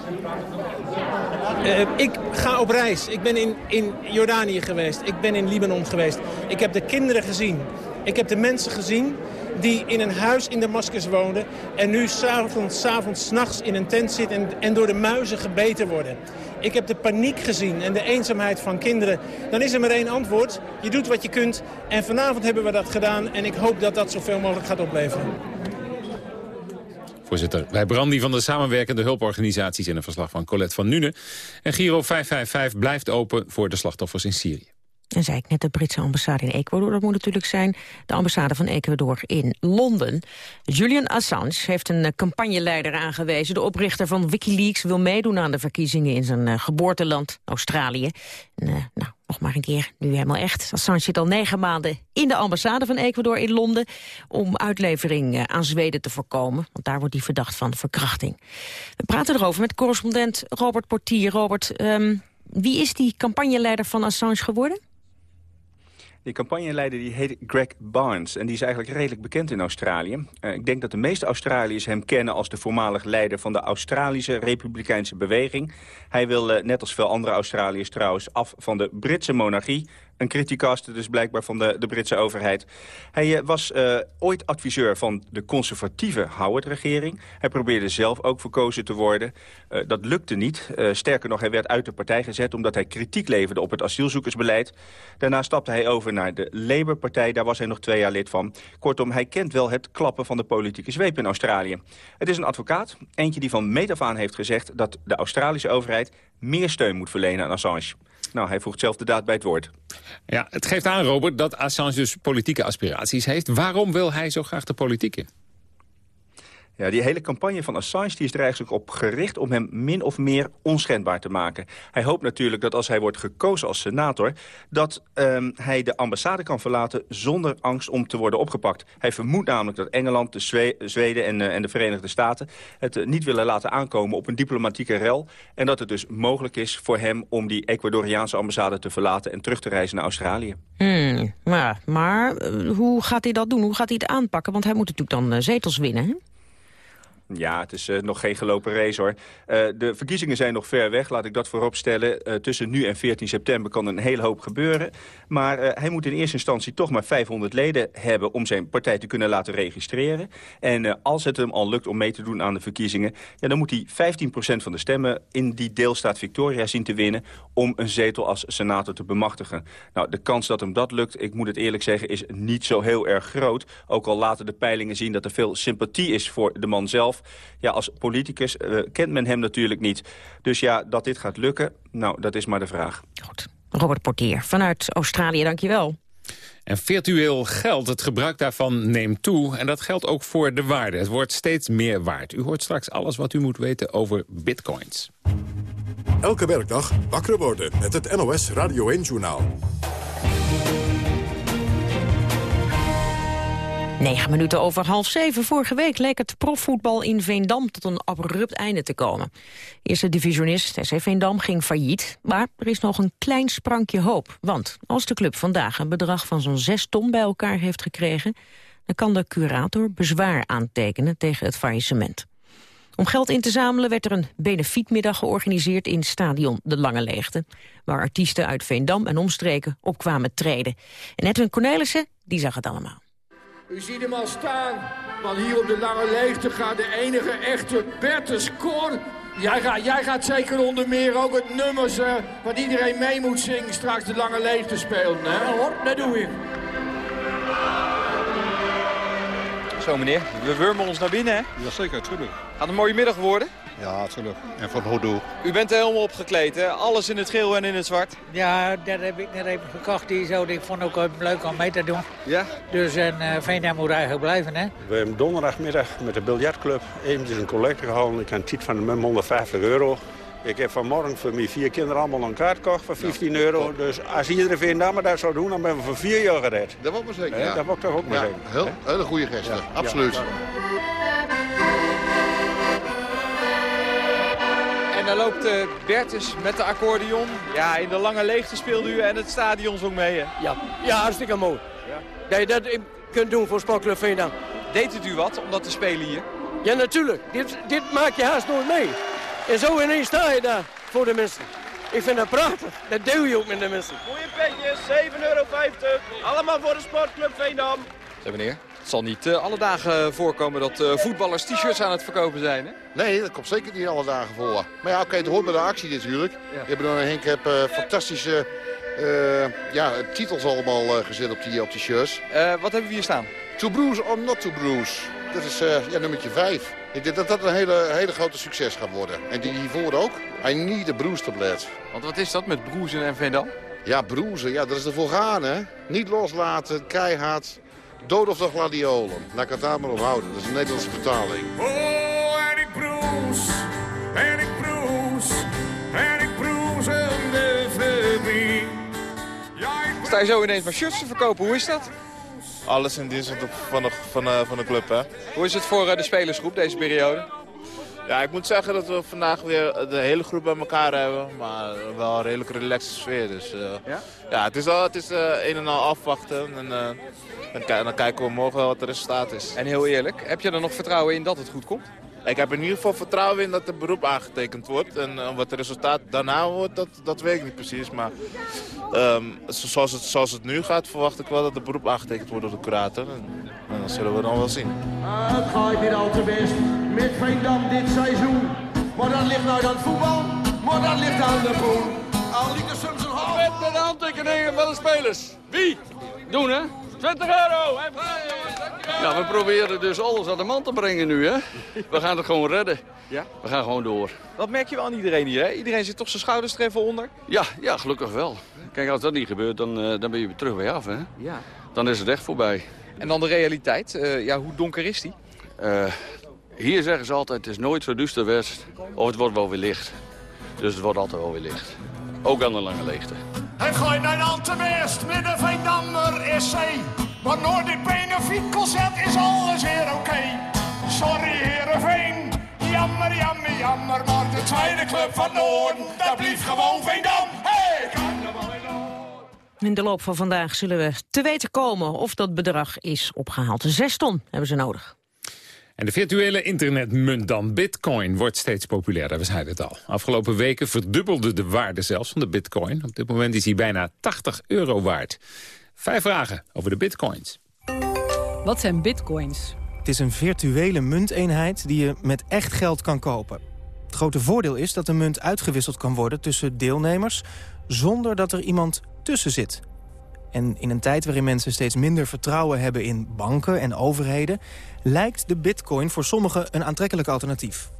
Uh, ik ga op reis. Ik ben in, in Jordanië geweest. Ik ben in Libanon geweest. Ik heb de kinderen gezien. Ik heb de mensen gezien die in een huis in Damascus woonden... en nu s'avonds, avonds, nachts in een tent zitten en, en door de muizen gebeten worden. Ik heb de paniek gezien en de eenzaamheid van kinderen. Dan is er maar één antwoord. Je doet wat je kunt. En vanavond hebben we dat gedaan. En ik hoop dat dat zoveel mogelijk gaat opleveren. Voorzitter, wij Brandy van de samenwerkende hulporganisaties... in een verslag van Colette van Nune. En Giro 555 blijft open voor de slachtoffers in Syrië. En zei ik net de Britse ambassade in Ecuador. Dat moet natuurlijk zijn de ambassade van Ecuador in Londen. Julian Assange heeft een campagneleider aangewezen. De oprichter van Wikileaks wil meedoen aan de verkiezingen in zijn geboorteland Australië. En, uh, nou, nog maar een keer, nu helemaal echt. Assange zit al negen maanden in de ambassade van Ecuador in Londen... om uitlevering aan Zweden te voorkomen. Want daar wordt hij verdacht van verkrachting. We praten erover met correspondent Robert Portier. Robert, um, wie is die campagneleider van Assange geworden? Die campagneleider die heet Greg Barnes en die is eigenlijk redelijk bekend in Australië. Uh, ik denk dat de meeste Australiërs hem kennen als de voormalig leider van de Australische Republikeinse Beweging. Hij wil, uh, net als veel andere Australiërs trouwens, af van de Britse monarchie. Een criticaster dus blijkbaar van de, de Britse overheid. Hij uh, was uh, ooit adviseur van de conservatieve Howard-regering. Hij probeerde zelf ook verkozen te worden. Uh, dat lukte niet. sterker nog, hij werd uit de partij gezet... omdat hij kritiek leverde op het asielzoekersbeleid. Daarna stapte hij over naar de Labour-partij. Daar was hij nog twee jaar lid van. Kortom, hij kent wel het klappen van de politieke zweep in Australië. Het is een advocaat, eentje die van meet af aan heeft gezegd... dat de Australische overheid meer steun moet verlenen aan Assange. Nou, hij voegt zelf de daad bij het woord. Ja, het geeft aan, Robert, dat Assange dus politieke aspiraties heeft. Waarom wil hij zo graag de politiek in? Ja, die hele campagne van Assange die is er eigenlijk op gericht om hem min of meer onschendbaar te maken. Hij hoopt natuurlijk dat als hij wordt gekozen als senator... dat um, hij de ambassade kan verlaten zonder angst om te worden opgepakt. Hij vermoedt namelijk dat Engeland, de Zwe Zweden en, uh, en, de Verenigde Staten... het uh, niet willen laten aankomen op een diplomatieke rel. En dat het dus mogelijk is voor hem om die Ecuadoriaanse ambassade te verlaten... en terug te reizen naar Australië. Hmm, maar maar uh, hoe gaat hij dat doen? Hoe gaat hij het aanpakken? Want hij moet natuurlijk dan zetels winnen, hè? Ja, het is uh, nog geen gelopen race hoor. Uh, de verkiezingen zijn nog ver weg, laat ik dat voorop stellen. Uh, tussen nu en 14 september kan een hele hoop gebeuren. Maar hij moet in eerste instantie toch maar 500 leden hebben... om zijn partij te kunnen laten registreren. En als het hem al lukt om mee te doen aan de verkiezingen... Ja, dan moet hij 15% van de stemmen in die deelstaat Victoria zien te winnen... om een zetel als senator te bemachtigen. Nou, de kans dat hem dat lukt, ik moet het eerlijk zeggen... is niet zo heel erg groot. Ook al laten de peilingen zien dat er veel sympathie is voor de man zelf ja, als politicus uh, kent men hem natuurlijk niet. Dus ja, dat dit gaat lukken, nou, dat is maar de vraag. Goed. Robert Portier vanuit Australië, dankjewel. En virtueel geld, het gebruik daarvan neemt toe. En dat geldt ook voor de waarde. Het wordt steeds meer waard. U hoort straks alles wat u moet weten over bitcoins. Elke werkdag wakker worden met het NOS Radio 1-journaal. 9 minuten over half zeven. Vorige week leek het profvoetbal in Veendam tot een abrupt einde te komen. Eerste divisionist SC Veendam ging failliet. Maar er is nog een klein sprankje hoop. Want als de club vandaag een bedrag van zo'n 6 ton bij elkaar heeft gekregen... dan kan de curator bezwaar aantekenen tegen het faillissement. Om geld in te zamelen werd er een benefietmiddag georganiseerd in stadion De Lange Leegte, waar artiesten uit Veendam en omstreken op kwamen treden. En Edwin Cornelissen, die zag het allemaal. U ziet hem al staan, want hier op de lange leegte gaat de enige echte Bertus Korn. Jij gaat, jij gaat zeker onder meer ook het nummers uh, wat iedereen mee moet zingen straks de lange leegte spelen, hè? Ja hoor, dat doe ik. Zo meneer, we wurmen ons naar binnen hè? Jazeker, tuurlijk. Gaat een mooie middag worden? Ja, natuurlijk. En voor het goed doel. U bent er helemaal opgekleed, hè? Alles in het geel en in het zwart? Ja, dat heb ik net even gekocht. Die zo. Ik vond ook leuk om mee te doen. Ja? Dus en uh, Veendam moet eigenlijk blijven, hè? We hebben donderdagmiddag met de biljartclub eventjes een collecte gehouden. Ik heb een tiet van de 150 euro. Ik heb vanmorgen voor mijn vier kinderen allemaal een kaart gekocht voor 15 euro. Dus als iedereen Veendam dat zou doen, dan ben we voor vier jaar gered. Dat wordt maar zeker, Hè, ja. Dat wordt toch ook maar Ja, zeker. heel, hele goede gesten, Ja, absoluut. ja. En dan loopt eh, Bertus met de accordeon. Ja, in de lange leegte speelde u en het stadion zong mee, hè? Ja, ja hartstikke mooi. Dat je dat kunt doen voor Sportclub Veendam. Deed het u wat om dat te spelen hier? Ja, natuurlijk. Dit, dit maak je haast nooit mee. En zo ineens sta je daar voor de mensen. Ik vind dat prachtig. Dat deel je ook met de mensen. Goeie petjes, 7,50 euro. Allemaal voor de sportclub Veendam. Zeg meneer, het zal niet eh, alle dagen voorkomen dat eh, voetballers t-shirts aan het verkopen zijn, hè? Nee, dat komt zeker niet alle dagen voor. Maar ja, oké, het hoort bij de actie natuurlijk. Ja. Je hebt dan, Henk, heb, eh, fantastische eh, ja, titels allemaal eh, gezet op die, op die shirts. Eh, wat hebben we hier staan? To bruise or not to bruise. Dat is eh, ja, nummertje 5. Ik denk dat dat een hele, hele grote succes gaat worden. En die hiervoor ook. I need a bruise tablet. Want wat is dat met Broezen en Veendam? Ja, broezen, ja, dat is ervoor gaan, hè. Niet loslaten, keihard. Dood of de gladiolen. Maar op houden. Dat is een Nederlandse vertaling. Oh, en ik broes, en ik broes, en ik broes in de verbied. Sta je zo ineens maar shirts te verkopen, hoe is dat? Alles in dienst van de, van de, van de club, hè. Hoe is het voor eh, de spelersgroep deze periode? Ja, ik moet zeggen dat we vandaag weer de hele groep bij elkaar hebben. Maar wel een redelijk relaxed sfeer. Dus eh, Ja? ja, het is, wel, het is eh, een en al afwachten. En, eh, en, dan kijken we morgen wel wat het resultaat is. En heel eerlijk, heb je er nog vertrouwen in dat het goed komt? Ik heb in ieder geval vertrouwen in dat het beroep aangetekend wordt. En eh, wat het resultaat daarna wordt, dat, dat weet ik niet precies. Maar ehm, zo- zoals, het, zoals het nu gaat, verwacht ik wel dat het beroep aangetekend wordt door de curator. En, en dat zullen we dan wel zien. Het gaat niet al te best met Veendam dit seizoen. Maar dat ligt nou aan het voetbal, maar dat ligt aan de poen. Al liet er soms een half... Met de handtekeningen van de spelers. Wie? Doen, hè? 20 euro. Ja, we proberen dus alles aan de man te brengen nu, hè? We gaan het gewoon redden. Ja? We gaan gewoon door. Dat merk je wel aan iedereen hier, hè? Iedereen zit toch zijn schouders er even onder? Ja, ja, gelukkig wel. Kijk, als dat niet gebeurt, dan, eh, dan ben je weer terug bij af, hè? Ja. Dan is het echt voorbij. En dan de realiteit. eh, ja, hoe donker is die? Eh, hier zeggen ze altijd, het is nooit zo duister west. Of het wordt wel weer licht. Dus het wordt altijd wel weer licht. Ook aan de lange leegte. Het gaat niet al te best met de Veendammer SC. Maar nooit dit benefietconcert is alles weer oké. Sorry Heerenveen, jammer, jammer, jammer. Maar de tweede club van Noorden, dat blieft gewoon Veendam. Hey, Noord. In de loop van vandaag zullen we te weten komen of dat bedrag is opgehaald. Zes ton hebben ze nodig. En de virtuele internetmunt dan, bitcoin, wordt steeds populairder. We zeiden het al. Afgelopen weken verdubbelde de waarde zelfs van de bitcoin. Op dit moment is hij bijna 80 euro waard. Vijf vragen over de bitcoins. Wat zijn bitcoins? Het is een virtuele munteenheid die je met echt geld kan kopen. Het grote voordeel is dat de munt uitgewisseld kan worden tussen deelnemers... zonder dat er iemand tussen zit. En in een tijd waarin mensen steeds minder vertrouwen hebben in banken en overheden... lijkt de bitcoin voor sommigen een aantrekkelijk alternatief.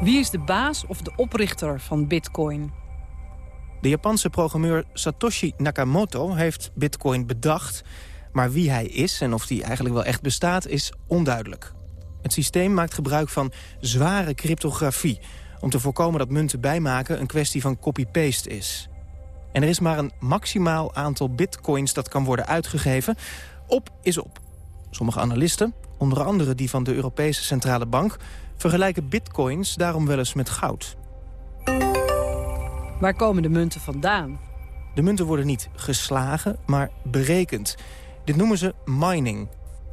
Wie is de baas of de oprichter van bitcoin? De Japanse programmeur Satoshi Nakamoto heeft bitcoin bedacht... maar wie hij is en of die eigenlijk wel echt bestaat is onduidelijk. Het systeem maakt gebruik van zware cryptografie... om te voorkomen dat munten bijmaken een kwestie van copy-paste is. En er is maar een maximaal aantal bitcoins dat kan worden uitgegeven. Op is op. Sommige analisten, onder andere die van de Europese Centrale Bank... vergelijken bitcoins daarom wel eens met goud. Waar komen de munten vandaan? De munten worden niet geslagen, maar berekend. Dit noemen ze mining.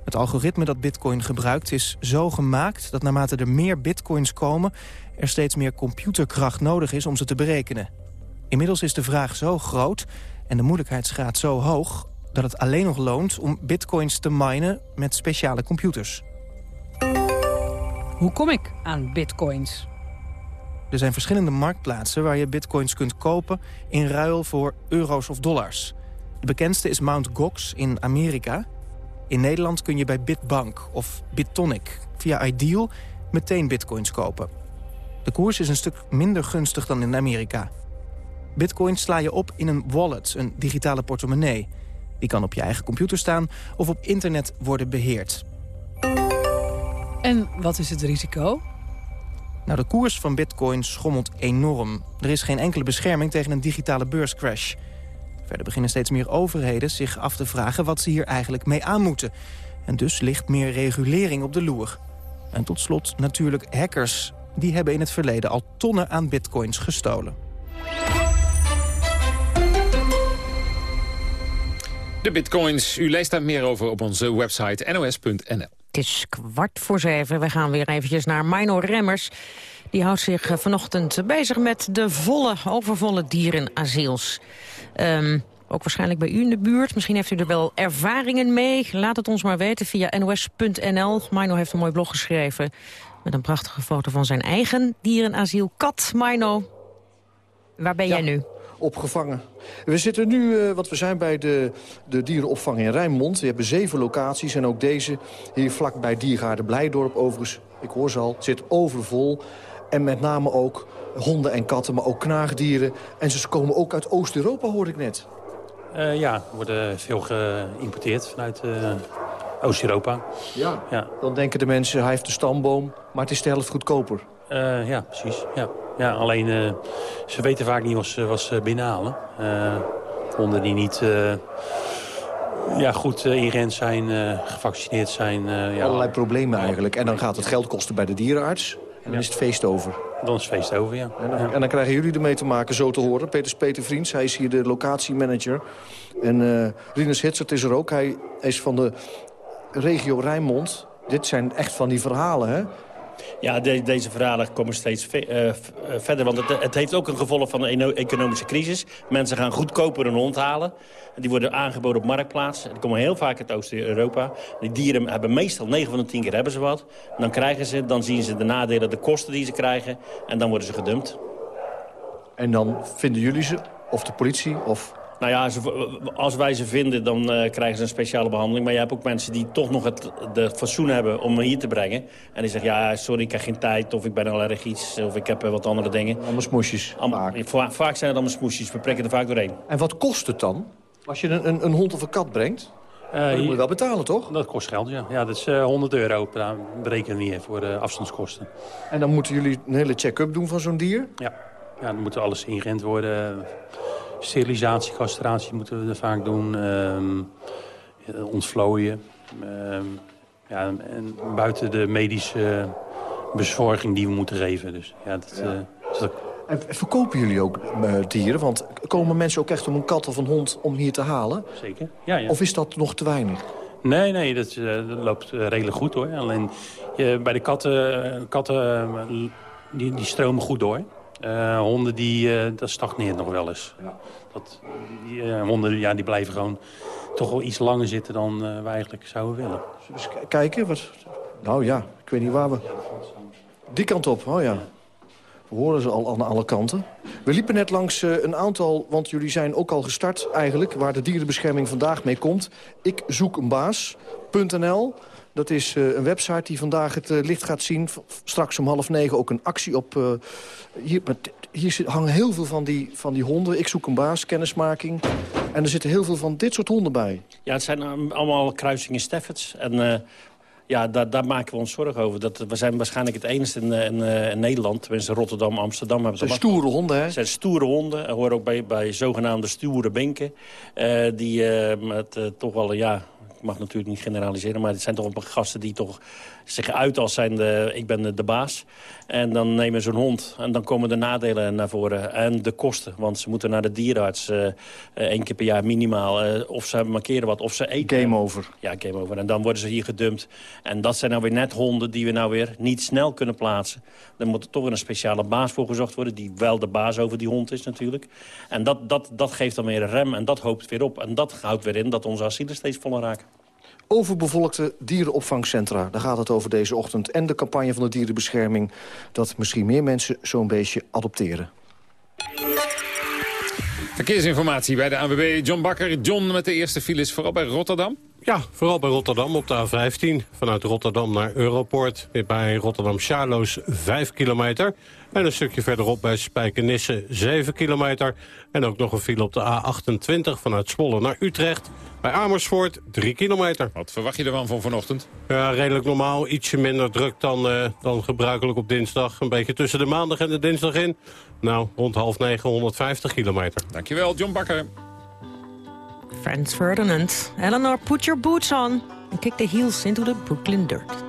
Het algoritme dat bitcoin gebruikt is zo gemaakt... dat naarmate er meer bitcoins komen... er steeds meer computerkracht nodig is om ze te berekenen. Inmiddels is de vraag zo groot en de moeilijkheidsgraad zo hoog... dat het alleen nog loont om bitcoins te minen met speciale computers. Hoe kom ik aan bitcoins? Er zijn verschillende marktplaatsen waar je bitcoins kunt kopen... in ruil voor euro's of dollars. De bekendste is Mt. Gox in Amerika. In Nederland kun je bij Bitbank of Bitonic via Ideal meteen bitcoins kopen. De koers is een stuk minder gunstig dan in Amerika. Bitcoins sla je op in een wallet, een digitale portemonnee. Die kan op je eigen computer staan of op internet worden beheerd. En wat is het risico? Nou, de koers van bitcoin schommelt enorm. Er is geen enkele bescherming tegen een digitale beurscrash. Verder beginnen steeds meer overheden zich af te vragen wat ze hier eigenlijk mee aan moeten. En dus ligt meer regulering op de loer. En tot slot natuurlijk hackers. Die hebben in het verleden al tonnen aan bitcoins gestolen. De bitcoins, u leest daar meer over op onze website nos.nl. Het is kwart voor zeven. We gaan weer eventjes naar Mino Remmers. Die houdt zich eh, vanochtend bezig met de volle, overvolle dierenasiels. Um, ook waarschijnlijk bij u in de buurt. Misschien heeft u er wel ervaringen mee. Laat het ons maar weten via nos.nl. Mino heeft een mooi blog geschreven... met een prachtige foto van zijn eigen dierenasiel Kat. Mino, waar ben jij nu? Opgevangen. We zitten nu, uh, want we zijn bij de, de dierenopvang in Rijnmond. We hebben zeven locaties en ook deze hier vlak bij Diergaarde Blijdorp. Overigens, ik hoor ze al, zit overvol. En met name ook honden en katten, maar ook knaagdieren. En ze komen ook uit Oost-Europa, hoorde ik net. Uh, ja, er worden veel geïmporteerd vanuit uh, Oost-Europa. Ja. ja, dan denken de mensen, hij heeft de stamboom, maar het is de helft goedkoper. Uh, ja, precies. Ja. Ja, alleen ze weten vaak niet wat ze, wat ze binnenhalen. honden die niet ja, goed ingerend zijn, gevaccineerd zijn. ja. Allerlei problemen eigenlijk. En dan gaat het geld kosten bij de dierenarts. En dan is het feest over. Dan is het feest over, ja. En dan, en dan krijgen jullie ermee te maken, zo te horen. Peter Peter Vriends, hij is hier de locatiemanager. En uh, Rinus Hitsert is er ook. Hij is van de regio Rijnmond. Dit zijn echt van die verhalen, hè? Ja, de, deze verhalen komen steeds uh, verder. Want het, het, heeft ook een gevolg van een economische crisis. Mensen gaan goedkoper een hond halen. Die worden aangeboden op marktplaats. Die komen heel vaak uit Oost-Europa. Die dieren hebben meestal 9 van de 10 keer hebben ze wat. Dan krijgen ze, dan zien ze de nadelen, de kosten die ze krijgen. En dan worden ze gedumpt. En dan vinden jullie ze, of de politie, of nou ja, als wij ze vinden, dan uh, krijgen ze een speciale behandeling. Maar je hebt ook mensen die toch nog het de fatsoen hebben om me hier te brengen. En die zeggen, ja, sorry, ik heb geen tijd. Of ik ben allergisch. Of ik heb uh, wat andere dingen. Allemaal smoesjes. Allemaal, vaak. vaak zijn het allemaal smoesjes. We prikken er vaak doorheen. En wat kost het dan? Als je een, een, een hond of een kat brengt? Uh, moet je wel betalen, toch? Dat kost geld, ja. Ja, dat is uh, 100 euro. Daar berekenen we niet voor de afstandskosten. En dan moeten jullie een hele check-up doen van zo'n dier? Ja. ja, dan moet alles ingerend worden sterilisatie, castratie moeten we er vaak doen. Um, ontvlooien. Um, ja, en buiten de medische bezorging die we moeten geven. Dus, ja, dat, ja. Uh, dat... En verkopen jullie ook uh, dieren? Want komen mensen ook echt om een kat of een hond om hier te halen? Zeker, ja. ja. Of is dat nog te weinig? Nee, nee, dat, uh, dat loopt redelijk goed hoor. Alleen bij de katten, katten die, die stromen goed door. Uh, honden, die, uh, dat stagneert nog wel eens. Ja. Dat, die, uh, honden ja, die blijven gewoon toch wel iets langer zitten dan we eigenlijk zouden willen. Zullen we eens kijken? Wat... Nou ja, ik weet niet waar we... Die kant op, oh ja. We horen ze al aan alle kanten. We liepen net langs een aantal, want jullie zijn ook al gestart eigenlijk... waar de dierenbescherming vandaag mee komt. Ik zoek een baas.nl. Dat is een website die vandaag het licht gaat zien. Straks om half negen ook een actie op... Hier, hier hangen heel veel van die, van die honden. Ik zoek een baas, kennismaking. En er zitten heel veel van dit soort honden bij. Ja, het zijn allemaal kruisingen Staffords. En ja, daar, daar, maken we ons zorgen over. Dat, we zijn waarschijnlijk het enigste in, in, in Nederland. Tenminste, Rotterdam, Amsterdam. Hebben zijn stoere honden, hè? Het zijn stoere honden. Er horen ook bij, bij zogenaamde stoere binken. die met toch wel, ja ik mag natuurlijk niet generaliseren... maar het zijn toch gasten die toch zich uit als zijn de, ik ben de, baas. En dan nemen ze een hond en dan komen de nadelen naar voren. En de kosten, want ze moeten naar de dierenarts uh, één keer per jaar minimaal. Uh, of ze markeren wat, of ze eten. Game over. Ja, game over. En dan worden ze hier gedumpt. En dat zijn nou weer net honden die we nou weer niet snel kunnen plaatsen. Er moet er toch weer een speciale baas voor gezocht worden... die wel de baas over die hond is natuurlijk. En dat, dat, dat geeft dan weer een rem en dat hoopt weer op. En dat houdt weer in dat onze asielen steeds voller raken. Overbevolkte dierenopvangcentra, daar gaat het over deze ochtend. En de campagne van de dierenbescherming... dat misschien meer mensen zo'n beestje adopteren. Verkeersinformatie bij de ANWB. John Bakker. John met de eerste files vooral bij Rotterdam. Ja, vooral bij Rotterdam op de A15. Vanuit Rotterdam naar Europoort. Bij Rotterdam-Charloes 5 kilometer. En een stukje verderop bij Spijkenisse 7 kilometer. En ook nog een file op de A28 vanuit Zwolle naar Utrecht. Bij Amersfoort 3 kilometer. Wat verwacht je ervan van vanochtend? Ja, redelijk normaal. Ietsje minder druk dan, uh, dan gebruikelijk op dinsdag. Een beetje tussen de maandag en de dinsdag in. Nou, rond half negen 150 kilometer. Dankjewel, John Bakker. Franz Ferdinand. Eleanor, put your boots on and kick the heels into the Brooklyn dirt.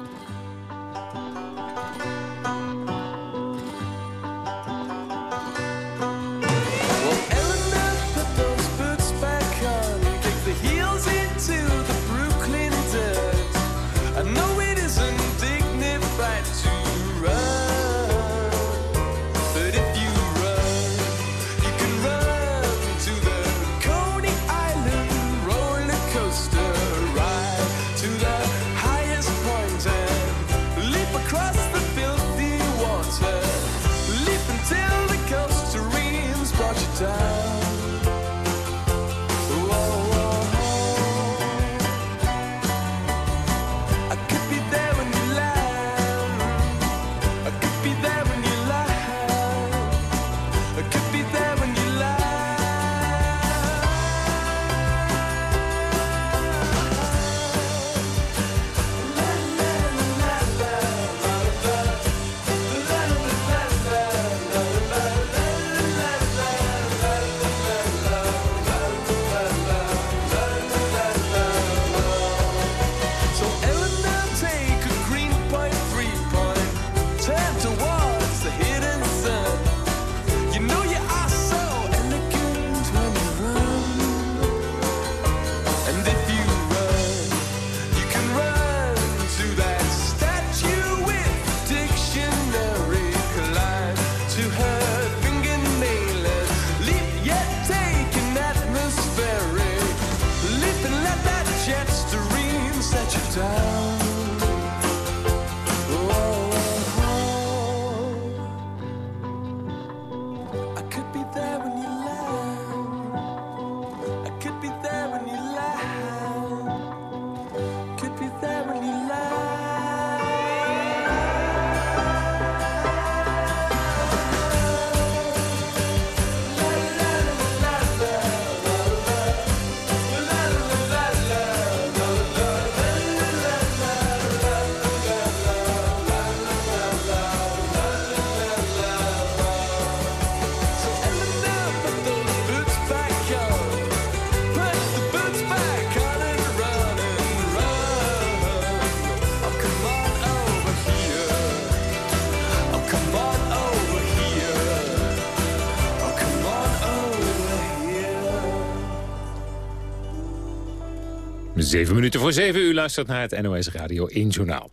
Zeven minuten voor zeven u luistert naar het NOS Radio 1 Journaal.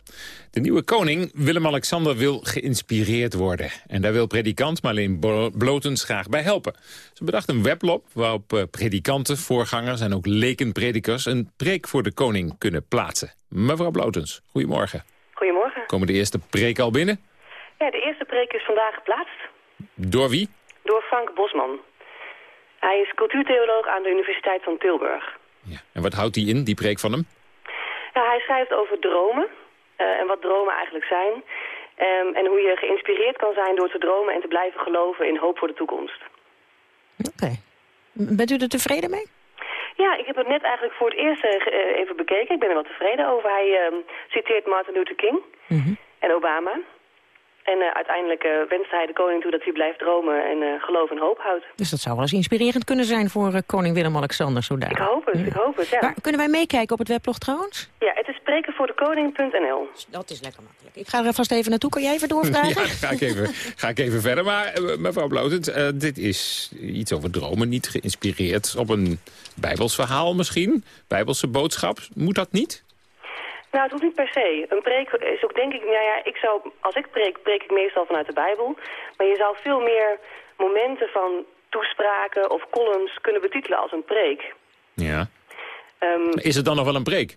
De nieuwe koning, Willem-Alexander, wil geïnspireerd worden. En daar wil predikant Marleen Blotens graag bij helpen. Ze bedacht een weblog waarop eh, predikanten, voorgangers en ook lekenpredikers... een preek voor de koning kunnen plaatsen. Mevrouw Blotens, goedemorgen. Goedemorgen. Komen de eerste preek al binnen? Ja, de eerste preek is vandaag geplaatst. Door wie? Door Frank Bosman. Hij is cultuurtheoloog aan de Universiteit van Tilburg. Ja. En wat houdt hij in, die preek van hem? Ja, hij schrijft over dromen uh, en wat dromen eigenlijk zijn. Um, en hoe je geïnspireerd kan zijn door te dromen en te blijven geloven in hoop voor de toekomst. Oké. Bent u er tevreden mee? Ja, ik heb het net eigenlijk voor het eerst uh, even bekeken. Ik ben er wel tevreden over. Hij uh, citeert Martin Luther King mm -hmm. en Obama. En uh, uiteindelijk uh, wenst hij de koning toe dat hij blijft dromen en uh, geloof en hoop houdt. Dus dat zou wel eens inspirerend kunnen zijn voor koning Willem-Alexander zo daar. Ik hoop het, ik hoop het, ja. Maar kunnen wij meekijken op het weblog trouwens? Ja, het is sprekenvoordekoning.nl. Dat is lekker makkelijk. Ik ga er vast even naartoe. Kan jij even doorvragen? ja, ga ik even, ga ik even verder. Maar mevrouw Blotend, dit is iets over dromen, niet geïnspireerd op een bijbels verhaal misschien? Bijbelse boodschap. Moet dat niet? Nou, het hoeft niet per se. Een preek is ook denk ik, nou ja, ik zou, als ik preek, preek ik meestal vanuit de Bijbel. Maar je zou veel meer momenten van toespraken of columns kunnen betitelen als een preek. Ja. Um, is het dan nog wel een preek?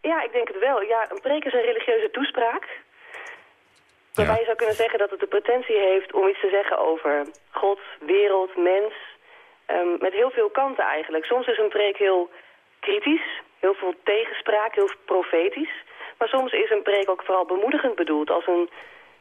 Ja, ik denk het wel. Ja, een preek is een religieuze toespraak. Waarbij ja. je zou kunnen zeggen dat het de pretentie heeft om iets te zeggen over God, wereld, mens. Um, met heel veel kanten eigenlijk. Soms is een preek heel kritisch, heel veel tegenspraak, heel profetisch. Maar soms is een preek ook vooral bemoedigend bedoeld. Als een,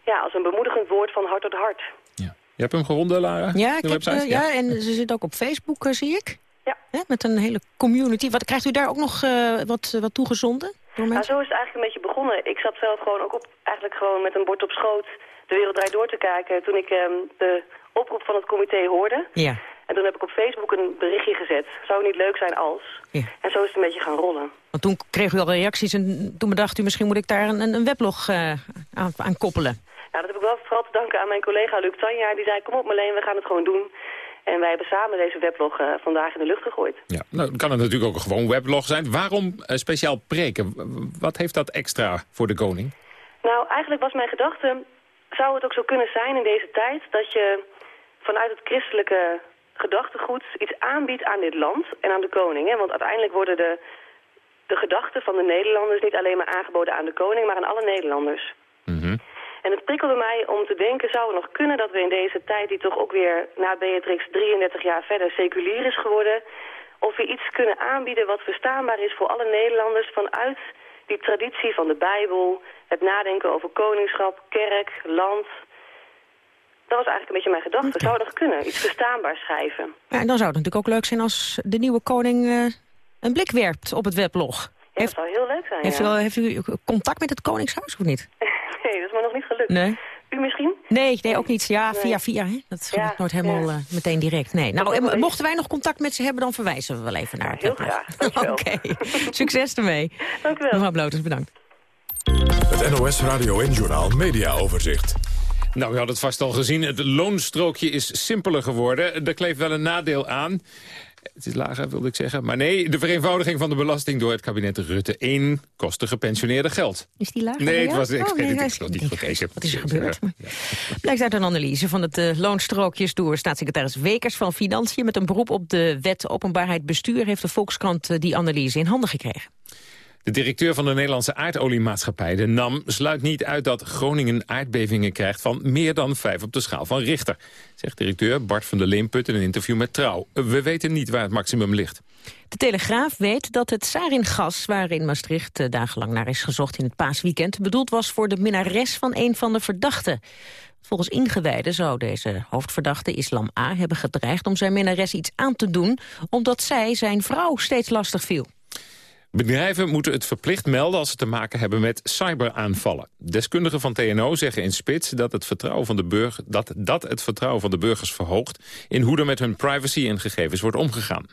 ja, als een bemoedigend woord van hart tot hart. Ja. Je hebt hem gevonden, Lara? Ja, ik heb, eh, ja, en ze zit ook op Facebook, eh, zie ik. Ja. Hè, met een hele community. Wat, krijgt u daar ook nog eh, wat, wat toegezonden? Door Nou, zo is het eigenlijk een beetje begonnen. Ik zat zelf gewoon ook op, eigenlijk gewoon met een bord op schoot de wereld draait door te kijken toen ik ehm, de oproep van het comité hoorde. Ja. En toen heb ik op Facebook een berichtje gezet. Zou het niet leuk zijn als? Ja. En zo is het een beetje gaan rollen. Want toen kreeg u al reacties en toen bedacht u... misschien moet ik daar een, een weblog eh, aan, aan koppelen. Nou, dat heb ik wel vooral te danken aan mijn collega Luc Tanja. Die zei, kom op Marleen, we gaan het gewoon doen. En wij hebben samen deze weblog eh, vandaag in de lucht gegooid. Ja, nou, dan kan het natuurlijk ook een gewoon weblog zijn. Waarom eh, speciaal preken? Wat heeft dat extra voor de koning? Nou, eigenlijk was mijn gedachte... zou het ook zo kunnen zijn in deze tijd... dat je vanuit het christelijke gedachtegoed iets aanbiedt aan dit land en aan de koning. Hè? Want uiteindelijk worden de, de gedachten van de Nederlanders niet alleen maar aangeboden aan de koning... maar aan alle Nederlanders. En het prikkelde mij om te denken, zou het nog kunnen dat we in deze tijd... die toch ook weer na Beatrix 33 jaar verder seculier is geworden... of we iets kunnen aanbieden wat verstaanbaar is voor alle Nederlanders... vanuit die traditie van de Bijbel, het nadenken over koningschap, kerk, land... Dat was eigenlijk een beetje mijn gedachte. Zou het nog kunnen? Iets verstaanbaars schrijven. Ja, en dan zou het natuurlijk ook leuk zijn als de nieuwe koning eh, een blik werpt op het weblog. Ja, dat zou heel leuk zijn, Heeft u, heeft u contact met het koningshuis of niet? Nee, dat is me nog niet gelukt. Nee. U misschien? Nee, nee ook niet. Ja, Nee. via via. Hè? Dat Ja, gaat nooit helemaal ja. eh, meteen direct. Nee. Nou, Dat en wel eens. mochten wij nog contact met ze hebben, dan verwijzen we wel even naar het Heel graag, dankjewel. Oké, succes ermee. Dank u wel. Mevrouw Bloters, bedankt. Het NOS Radio en Journaal Media Overzicht. Nou, u had het vast al gezien. Het loonstrookje is simpeler geworden. Er kleeft wel een nadeel aan. Het is lager, wilde ik zeggen. Maar nee, de vereenvoudiging van de belasting door het kabinet Rutte 1 kostte gepensioneerden geld. Is die lager? Nee, het was, ik Oh, nee, ik nog niet gekeken. Wat is er gebeurd? Blijkt uit een analyse van het eh, loonstrookjes door staatssecretaris Wekers van Financiën. Met een beroep op de wet openbaarheid bestuur heeft de Volkskrant eh, die analyse in handen gekregen. De directeur van de Nederlandse aardoliemaatschappij, de NAM... sluit niet uit dat Groningen aardbevingen krijgt van meer dan vijf op de schaal van Richter. Zegt directeur Bart van der Leemput in een interview met Trouw. We weten niet waar het maximum ligt. De Telegraaf weet dat het saringas, waar in Maastricht eh, dagenlang naar is gezocht in het paasweekend, bedoeld was voor de minnares van een van de verdachten. Volgens ingewijden zou deze hoofdverdachte Islam A. hebben gedreigd om zijn minnares iets aan te doen, omdat zij zijn vrouw steeds lastig viel. Bedrijven moeten het verplicht melden als ze te maken hebben met cyberaanvallen. Deskundigen van TNO zeggen in Spits dat het vertrouwen van de, burger, dat, dat het vertrouwen van de burgers verhoogt... in hoe er met hun privacy en gegevens wordt omgegaan.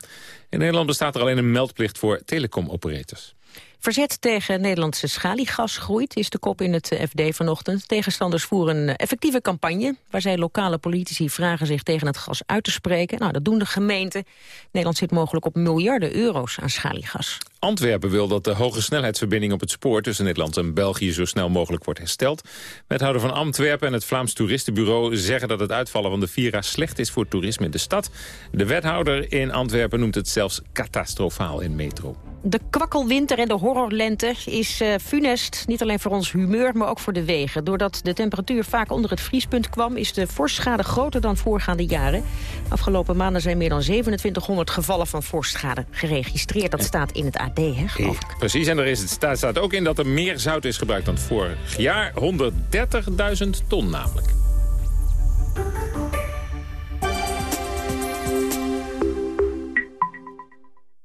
In Nederland bestaat er alleen een meldplicht voor telecomoperators. Verzet tegen Nederlandse schaliegas groeit, is de kop in het eh, FD vanochtend. Tegenstanders voeren een effectieve campagne... waar zij lokale politici vragen zich tegen het gas uit te spreken. Nou, dat doen de gemeenten. Nederland zit mogelijk op miljarden euro's aan schaliegas. Antwerpen wil dat de hoge snelheidsverbinding op het spoor... tussen Nederland en België zo snel mogelijk wordt hersteld. Wethouder van Antwerpen en het Vlaams Toeristenbureau... zeggen dat het uitvallen van de Vira slecht is voor toerisme in de stad. De wethouder in Antwerpen noemt het zelfs catastrofaal in metro. De kwakkelwinter en de horrorlente is eh, funest. Niet alleen voor ons humeur, maar ook voor de wegen. Doordat de temperatuur vaak onder het vriespunt kwam... is de vorstschade groter dan voorgaande jaren. Afgelopen maanden zijn meer dan 2700 gevallen van vorstschade geregistreerd. Dat staat in het AD, hè, geloof ik. Precies, en er is, het staat, staat ook in dat er meer zout is gebruikt dan vorig jaar. 130.000 ton namelijk.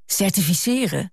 Certificeren?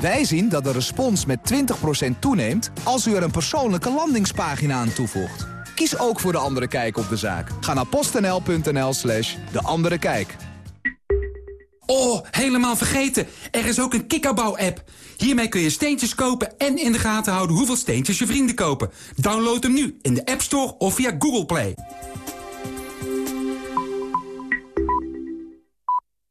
Wij zien dat de respons met 20% toeneemt als u er een persoonlijke landingspagina aan toevoegt. Kies ook voor De Andere Kijk op de zaak. Ga naar postnl.nl slash De Andere Kijk. Oh, helemaal vergeten. Er is ook een kikkerbouw-app. Hiermee kun je steentjes kopen en in de gaten houden hoeveel steentjes je vrienden kopen. Download hem nu in de App Store of via Google Play.